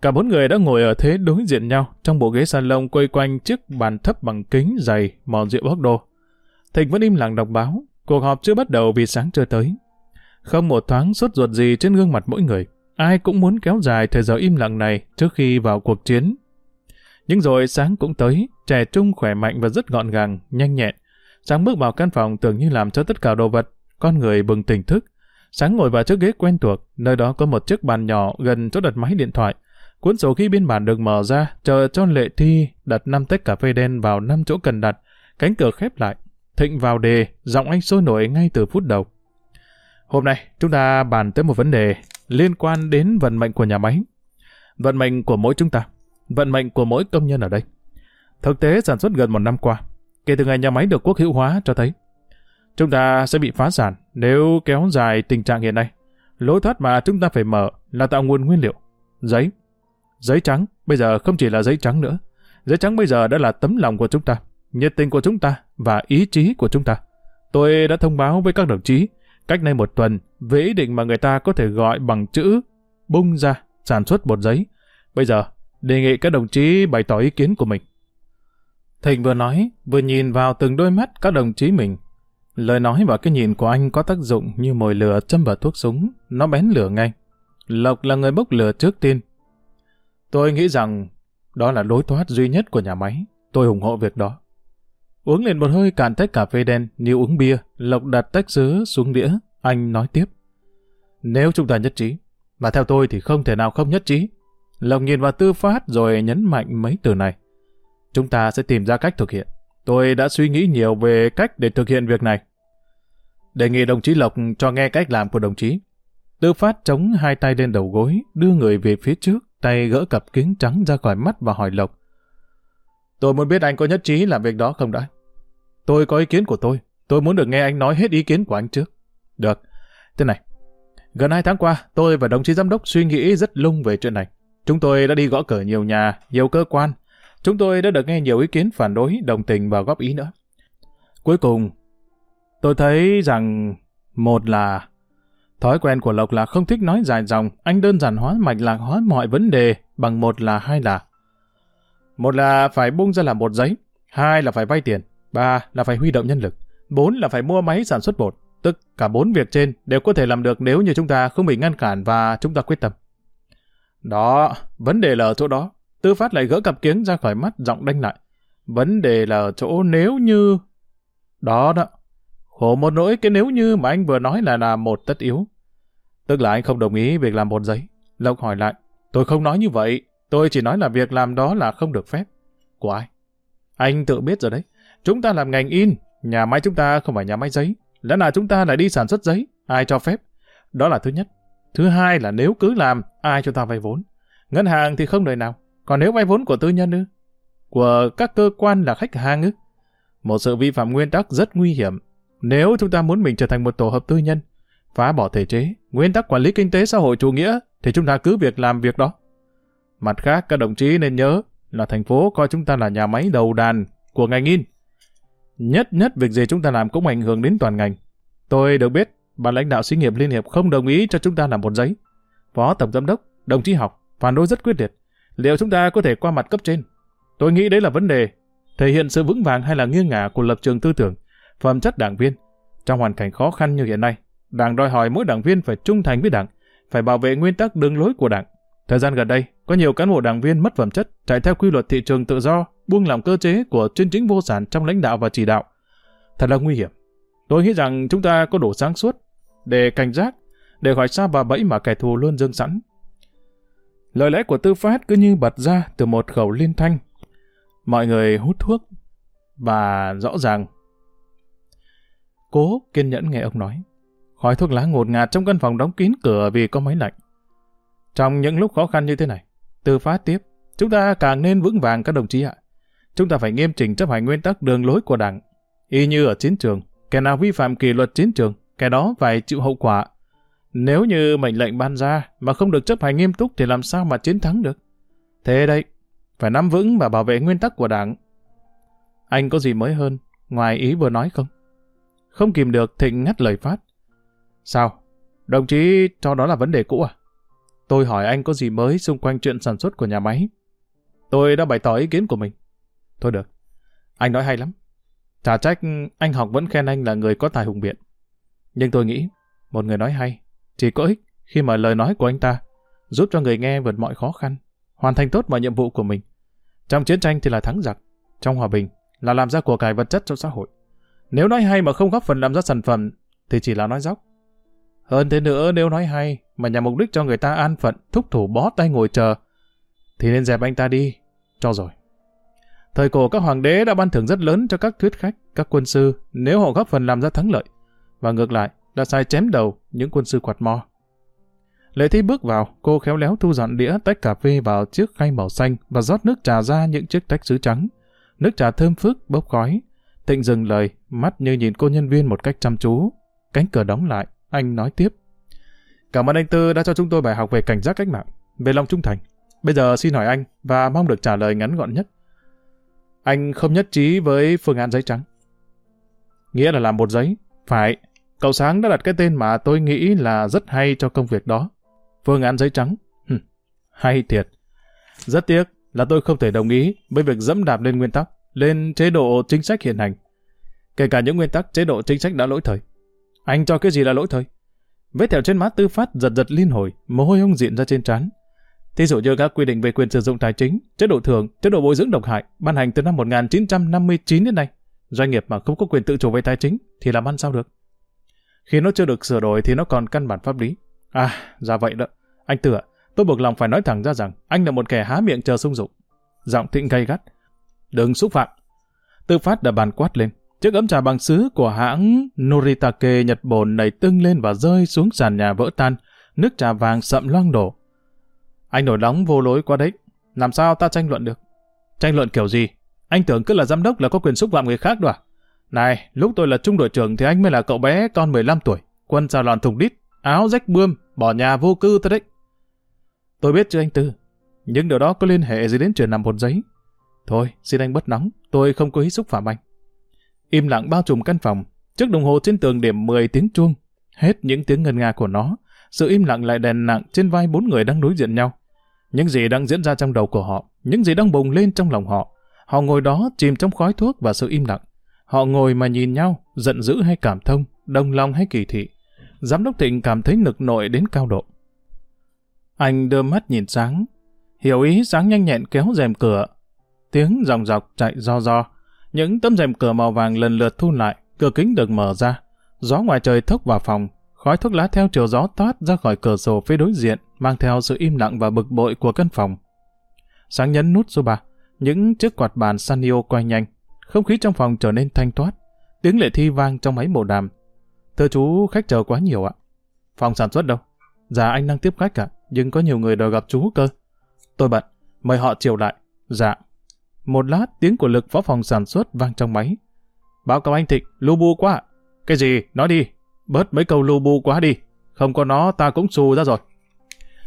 Cả bốn người đã ngồi ở thế đối diện nhau trong bộ ghế salon quây quanh chiếc bàn thấp bằng kính dày màu rượu hốc đô. Thịnh vẫn im lặng đọc báo, cuộc họp chưa bắt đầu vì sáng chưa tới. Không một thoáng sốt ruột gì trên gương mặt mỗi người. Ai cũng muốn kéo dài thời giờ im lặng này trước khi vào cuộc chiến. Nhưng rồi sáng cũng tới, trẻ trung khỏe mạnh và rất gọn gàng, nhanh nhẹn. Sáng bước vào căn phòng tưởng như làm cho tất cả đồ vật, con người bừng tỉnh thức. Sáng ngồi vào chiếc ghế quen thuộc, nơi đó có một chiếc bàn nhỏ gần chỗ đặt máy điện thoại. Cuốn sổ ghi biên bản được mở ra, chờ cho Lệ Thi đặt 5 tách cà phê đen vào 5 chỗ cần đặt. Cánh cửa khép lại. Thịnh vào đề, giọng anh sôi nổi ngay từ phút đầu. Hôm nay, chúng ta bàn tới một vấn đề liên quan đến vận mệnh của nhà máy. Vận mệnh của mỗi chúng ta. Vận mệnh của mỗi công nhân ở đây. Thực tế sản xuất gần một năm qua, kể từ ngày nhà máy được quốc hữu hóa cho thấy, chúng ta sẽ bị phá sản nếu kéo dài tình trạng hiện nay. Lối thoát mà chúng ta phải mở là tạo nguồn nguyên liệu, giấy, Giấy trắng bây giờ không chỉ là giấy trắng nữa. Giấy trắng bây giờ đã là tấm lòng của chúng ta, nhiệt tình của chúng ta và ý chí của chúng ta. Tôi đã thông báo với các đồng chí cách nay một tuần với ý định mà người ta có thể gọi bằng chữ bung ra sản xuất bột giấy. Bây giờ, đề nghị các đồng chí bày tỏ ý kiến của mình. Thịnh vừa nói, vừa nhìn vào từng đôi mắt các đồng chí mình. Lời nói và cái nhìn của anh có tác dụng như mồi lửa châm vào thuốc súng, nó bén lửa ngay. Lộc là người bốc lửa trước tiên, Tôi nghĩ rằng đó là lối thoát duy nhất của nhà máy. Tôi ủng hộ việc đó. Uống lên một hơi cạn tách cà phê đen, như uống bia, Lộc đặt tách sứ xuống đĩa. Anh nói tiếp. Nếu chúng ta nhất trí, mà theo tôi thì không thể nào không nhất trí. Lộc nhìn vào tư phát rồi nhấn mạnh mấy từ này. Chúng ta sẽ tìm ra cách thực hiện. Tôi đã suy nghĩ nhiều về cách để thực hiện việc này. Đề nghị đồng chí Lộc cho nghe cách làm của đồng chí. Tư phát chống hai tay lên đầu gối, đưa người về phía trước, tay gỡ cặp kính trắng ra khỏi mắt và hỏi Lộc. Tôi muốn biết anh có nhất trí làm việc đó không đã? Tôi có ý kiến của tôi. Tôi muốn được nghe anh nói hết ý kiến của anh trước. Được. Thế này. Gần hai tháng qua, tôi và đồng chí giám đốc suy nghĩ rất lung về chuyện này. Chúng tôi đã đi gõ cửa nhiều nhà, nhiều cơ quan. Chúng tôi đã được nghe nhiều ý kiến phản đối, đồng tình và góp ý nữa. Cuối cùng, tôi thấy rằng một là Thói quen của Lộc là không thích nói dài dòng, anh đơn giản hóa mạch lạc hóa mọi vấn đề bằng một là hai là. Một là phải bung ra làm bột giấy, hai là phải vay tiền, ba là phải huy động nhân lực, bốn là phải mua máy sản xuất bột. Tức cả bốn việc trên đều có thể làm được nếu như chúng ta không bị ngăn cản và chúng ta quyết tâm. Đó, vấn đề là ở chỗ đó. Tư phát lại gỡ cặp kiếng ra khỏi mắt giọng đanh lại. Vấn đề là ở chỗ nếu như... Đó đó, Khổ một nỗi cái nếu như mà anh vừa nói là là một tất yếu. Tức là anh không đồng ý việc làm bột giấy. Lộc hỏi lại, tôi không nói như vậy, tôi chỉ nói là việc làm đó là không được phép. Của ai? Anh tự biết rồi đấy. Chúng ta làm ngành in, nhà máy chúng ta không phải nhà máy giấy. Lẽ nào chúng ta lại đi sản xuất giấy, ai cho phép? Đó là thứ nhất. Thứ hai là nếu cứ làm, ai cho ta vay vốn? Ngân hàng thì không đời nào. Còn nếu vay vốn của tư nhân ư? Của các cơ quan là khách hàng ư? Một sự vi phạm nguyên tắc rất nguy hiểm nếu chúng ta muốn mình trở thành một tổ hợp tư nhân, phá bỏ thể chế, nguyên tắc quản lý kinh tế xã hội chủ nghĩa, thì chúng ta cứ việc làm việc đó. Mặt khác, các đồng chí nên nhớ là thành phố coi chúng ta là nhà máy đầu đàn của ngành in. Nhất nhất việc gì chúng ta làm cũng ảnh hưởng đến toàn ngành. Tôi được biết, ban lãnh đạo xí nghiệp Liên Hiệp không đồng ý cho chúng ta làm một giấy. Phó Tổng Giám đốc, đồng chí học, phản đối rất quyết liệt. Liệu chúng ta có thể qua mặt cấp trên? Tôi nghĩ đấy là vấn đề, thể hiện sự vững vàng hay là nghiêng ngả của lập trường tư tưởng, phẩm chất đảng viên. Trong hoàn cảnh khó khăn như hiện nay, Đảng đòi hỏi mỗi đảng viên phải trung thành với Đảng, phải bảo vệ nguyên tắc đường lối của Đảng. Thời gian gần đây, có nhiều cán bộ đảng viên mất phẩm chất, chạy theo quy luật thị trường tự do, buông lỏng cơ chế của chuyên chính vô sản trong lãnh đạo và chỉ đạo. Thật là nguy hiểm. Tôi nghĩ rằng chúng ta có đủ sáng suốt để cảnh giác, để khỏi xa bà bẫy mà kẻ thù luôn dâng sẵn. Lời lẽ của Tư Phát cứ như bật ra từ một khẩu liên thanh. Mọi người hút thuốc và rõ ràng. Cố kiên nhẫn nghe ông nói. Khói thuốc lá ngột ngạt trong căn phòng đóng kín cửa vì có máy lạnh. Trong những lúc khó khăn như thế này, Tư Phát tiếp, chúng ta càng nên vững vàng các đồng chí ạ. Chúng ta phải nghiêm chỉnh chấp hành nguyên tắc đường lối của Đảng. Y như ở chiến trường, kẻ nào vi phạm kỷ luật chiến trường, kẻ đó phải chịu hậu quả. Nếu như mệnh lệnh ban ra mà không được chấp hành nghiêm túc thì làm sao mà chiến thắng được? Thế đây, phải nắm vững và bảo vệ nguyên tắc của Đảng. Anh có gì mới hơn, ngoài ý vừa nói không? Không kìm được Thịnh ngắt lời Phát. Sao? Đồng chí cho đó là vấn đề cũ à? Tôi hỏi anh có gì mới xung quanh chuyện sản xuất của nhà máy. Tôi đã bày tỏ ý kiến của mình. Thôi được. Anh nói hay lắm. Chả trách anh học vẫn khen anh là người có tài hùng biện. Nhưng tôi nghĩ, một người nói hay, chỉ có ích khi mà lời nói của anh ta giúp cho người nghe vượt mọi khó khăn, hoàn thành tốt mọi nhiệm vụ của mình. Trong chiến tranh thì là thắng giặc, trong hòa bình là làm ra của cải vật chất cho xã hội. Nếu nói hay mà không góp phần làm ra sản phẩm thì chỉ là nói dóc. Hơn thế nữa nếu nói hay mà nhằm mục đích cho người ta an phận, thúc thủ bó tay ngồi chờ, thì nên dẹp anh ta đi, cho rồi. Thời cổ các hoàng đế đã ban thưởng rất lớn cho các thuyết khách, các quân sư nếu họ góp phần làm ra thắng lợi. Và ngược lại, đã sai chém đầu những quân sư quạt mò Lệ Thi bước vào, cô khéo léo thu dọn đĩa tách cà phê vào chiếc khay màu xanh và rót nước trà ra những chiếc tách sứ trắng. Nước trà thơm phức, bốc khói. Tịnh dừng lời, mắt như nhìn cô nhân viên một cách chăm chú. Cánh cửa đóng lại, anh nói tiếp. Cảm ơn anh Tư đã cho chúng tôi bài học về cảnh giác cách mạng, về lòng trung thành. Bây giờ xin hỏi anh và mong được trả lời ngắn gọn nhất. Anh không nhất trí với phương án giấy trắng. Nghĩa là làm một giấy. Phải, cậu Sáng đã đặt cái tên mà tôi nghĩ là rất hay cho công việc đó. Phương án giấy trắng. Hừm, hay thiệt. Rất tiếc là tôi không thể đồng ý với việc dẫm đạp lên nguyên tắc, lên chế độ chính sách hiện hành. Kể cả những nguyên tắc chế độ chính sách đã lỗi thời. Anh cho cái gì là lỗi thời? Vết thẹo trên má tư phát giật giật liên hồi, mồ hôi ông diện ra trên trán. Thí dụ như các quy định về quyền sử dụng tài chính, chế độ thưởng, chế độ bồi dưỡng độc hại ban hành từ năm 1959 đến nay, doanh nghiệp mà không có quyền tự chủ về tài chính thì làm ăn sao được? Khi nó chưa được sửa đổi thì nó còn căn bản pháp lý. À, ra vậy đó. Anh tựa, ạ, tôi buộc lòng phải nói thẳng ra rằng anh là một kẻ há miệng chờ sung dụng. Giọng thịnh gay gắt. Đừng xúc phạm. Tư phát đã bàn quát lên. Chiếc ấm trà bằng sứ của hãng Noritake Nhật Bản này tưng lên và rơi xuống sàn nhà vỡ tan. Nước trà vàng sậm loang đổ. Anh nổi nóng vô lối quá đấy. Làm sao ta tranh luận được? Tranh luận kiểu gì? Anh tưởng cứ là giám đốc là có quyền xúc phạm người khác đó à? Này, lúc tôi là trung đội trưởng thì anh mới là cậu bé con 15 tuổi. Quân xà lòn thùng đít, áo rách bươm, bỏ nhà vô cư tới đấy. Tôi biết chứ anh Tư. Nhưng điều đó có liên hệ gì đến chuyện nằm một giấy? Thôi, xin anh bất nóng. Tôi không có ý xúc phạm anh. Im lặng bao trùm căn phòng. Trước đồng hồ trên tường điểm 10 tiếng chuông. Hết những tiếng ngân nga của nó. Sự im lặng lại đèn nặng trên vai bốn người đang đối diện nhau. Những gì đang diễn ra trong đầu của họ, những gì đang bùng lên trong lòng họ. Họ ngồi đó chìm trong khói thuốc và sự im lặng. Họ ngồi mà nhìn nhau, giận dữ hay cảm thông, đồng lòng hay kỳ thị. Giám đốc Thịnh cảm thấy nực nội đến cao độ. Anh đưa mắt nhìn sáng. Hiểu ý sáng nhanh nhẹn kéo rèm cửa. Tiếng dòng dọc chạy do do. Những tấm rèm cửa màu vàng lần lượt thu lại, cửa kính được mở ra. Gió ngoài trời thốc vào phòng, khói thuốc lá theo chiều gió toát ra khỏi cửa sổ phía đối diện, mang theo sự im lặng và bực bội của căn phòng. Sáng nhấn nút số 3, những chiếc quạt bàn Sanio quay nhanh, không khí trong phòng trở nên thanh thoát, tiếng lệ thi vang trong máy bộ đàm. Thưa chú, khách chờ quá nhiều ạ. Phòng sản xuất đâu? Dạ anh đang tiếp khách cả, nhưng có nhiều người đòi gặp chú cơ. Tôi bận, mời họ chiều lại. Dạ. Một lát tiếng của lực phó phòng sản xuất vang trong máy. Báo cáo anh Thịnh, lu bu quá. Cái gì? Nói đi. Bớt mấy câu lu bu quá đi. Không có nó ta cũng xù ra rồi.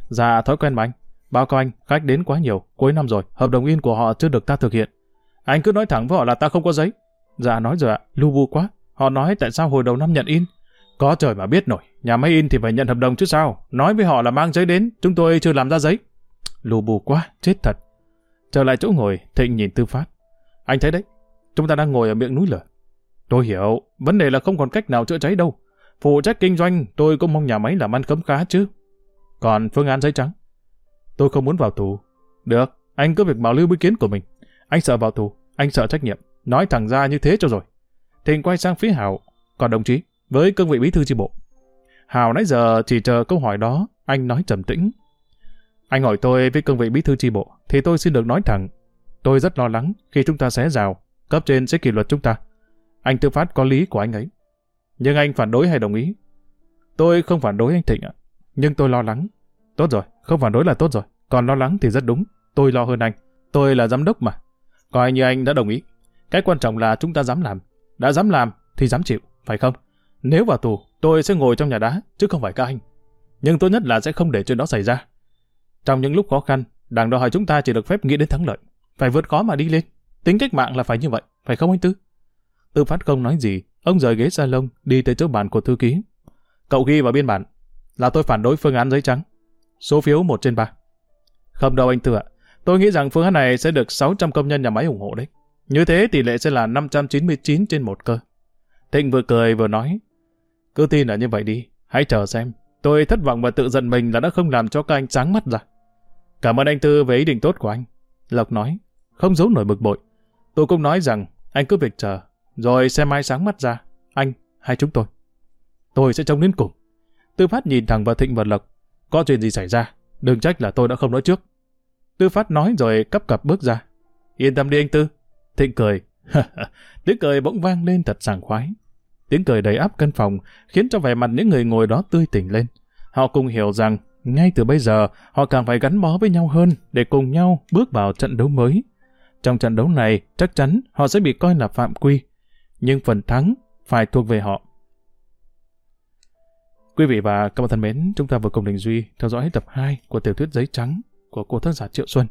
Dạ thói quen mà anh. Báo cáo anh, khách đến quá nhiều, cuối năm rồi, hợp đồng in của họ chưa được ta thực hiện. Anh cứ nói thẳng với họ là ta không có giấy. Dạ nói rồi ạ, lu bu quá. Họ nói tại sao hồi đầu năm nhận in. Có trời mà biết nổi, nhà máy in thì phải nhận hợp đồng chứ sao. Nói với họ là mang giấy đến, chúng tôi chưa làm ra giấy. Lù bù quá, chết thật. Trở lại chỗ ngồi, Thịnh nhìn Tư Phát. Anh thấy đấy, chúng ta đang ngồi ở miệng núi lửa. Tôi hiểu, vấn đề là không còn cách nào chữa cháy đâu. Phụ trách kinh doanh, tôi cũng mong nhà máy làm ăn khấm khá chứ. Còn phương án giấy trắng? Tôi không muốn vào tù. Được, anh cứ việc bảo lưu ý kiến của mình. Anh sợ vào tù, anh sợ trách nhiệm. Nói thẳng ra như thế cho rồi. Thịnh quay sang phía Hảo. Còn đồng chí, với cương vị bí thư chi bộ. Hào nãy giờ chỉ chờ câu hỏi đó, anh nói trầm tĩnh. Anh hỏi tôi với cương vị bí thư chi bộ, thì tôi xin được nói thẳng. Tôi rất lo lắng khi chúng ta xé rào, cấp trên sẽ kỷ luật chúng ta. Anh tư phát có lý của anh ấy. Nhưng anh phản đối hay đồng ý? Tôi không phản đối anh Thịnh ạ. Nhưng tôi lo lắng. Tốt rồi, không phản đối là tốt rồi. Còn lo lắng thì rất đúng. Tôi lo hơn anh. Tôi là giám đốc mà. Coi như anh đã đồng ý. Cái quan trọng là chúng ta dám làm. Đã dám làm thì dám chịu, phải không? Nếu vào tù, tôi sẽ ngồi trong nhà đá, chứ không phải các anh. Nhưng tốt nhất là sẽ không để chuyện đó xảy ra. Trong những lúc khó khăn, đảng đòi hỏi chúng ta chỉ được phép nghĩ đến thắng lợi. Phải vượt khó mà đi lên. Tính cách mạng là phải như vậy, phải không anh Tư? Tư phát không nói gì, ông rời ghế salon đi tới chỗ bàn của thư ký. Cậu ghi vào biên bản là tôi phản đối phương án giấy trắng. Số phiếu 1 trên 3. Không đâu anh Tư ạ. Tôi nghĩ rằng phương án này sẽ được 600 công nhân nhà máy ủng hộ đấy. Như thế tỷ lệ sẽ là 599 trên một cơ. Thịnh vừa cười vừa nói. Cứ tin là như vậy đi, hãy chờ xem. Tôi thất vọng và tự giận mình là đã không làm cho các anh sáng mắt ra. Cảm ơn anh Tư về ý định tốt của anh. Lộc nói, không giấu nổi bực bội. Tôi cũng nói rằng anh cứ việc chờ, rồi xem mai sáng mắt ra, anh hay chúng tôi. Tôi sẽ trông đến cùng. Tư Phát nhìn thẳng vào Thịnh và Lộc. Có chuyện gì xảy ra, đừng trách là tôi đã không nói trước. Tư Phát nói rồi cắp cặp bước ra. Yên tâm đi anh Tư. Thịnh cười. Tiếng cười bỗng vang lên thật sảng khoái. Tiếng cười đầy áp căn phòng khiến cho vẻ mặt những người ngồi đó tươi tỉnh lên. Họ cùng hiểu rằng ngay từ bây giờ họ càng phải gắn bó với nhau hơn để cùng nhau bước vào trận đấu mới. Trong trận đấu này chắc chắn họ sẽ bị coi là phạm quy. Nhưng phần thắng phải thuộc về họ. Quý vị và các bạn thân mến, chúng ta vừa cùng Đình Duy theo dõi tập 2 của tiểu thuyết Giấy Trắng của cô tác giả Triệu Xuân.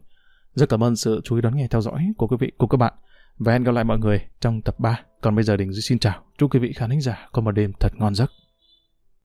Rất cảm ơn sự chú ý đón nghe theo dõi của quý vị cùng các bạn. Và hẹn gặp lại mọi người trong tập 3. Còn bây giờ Đình Duy xin chào. Chúc quý vị khán giả có một đêm thật ngon giấc.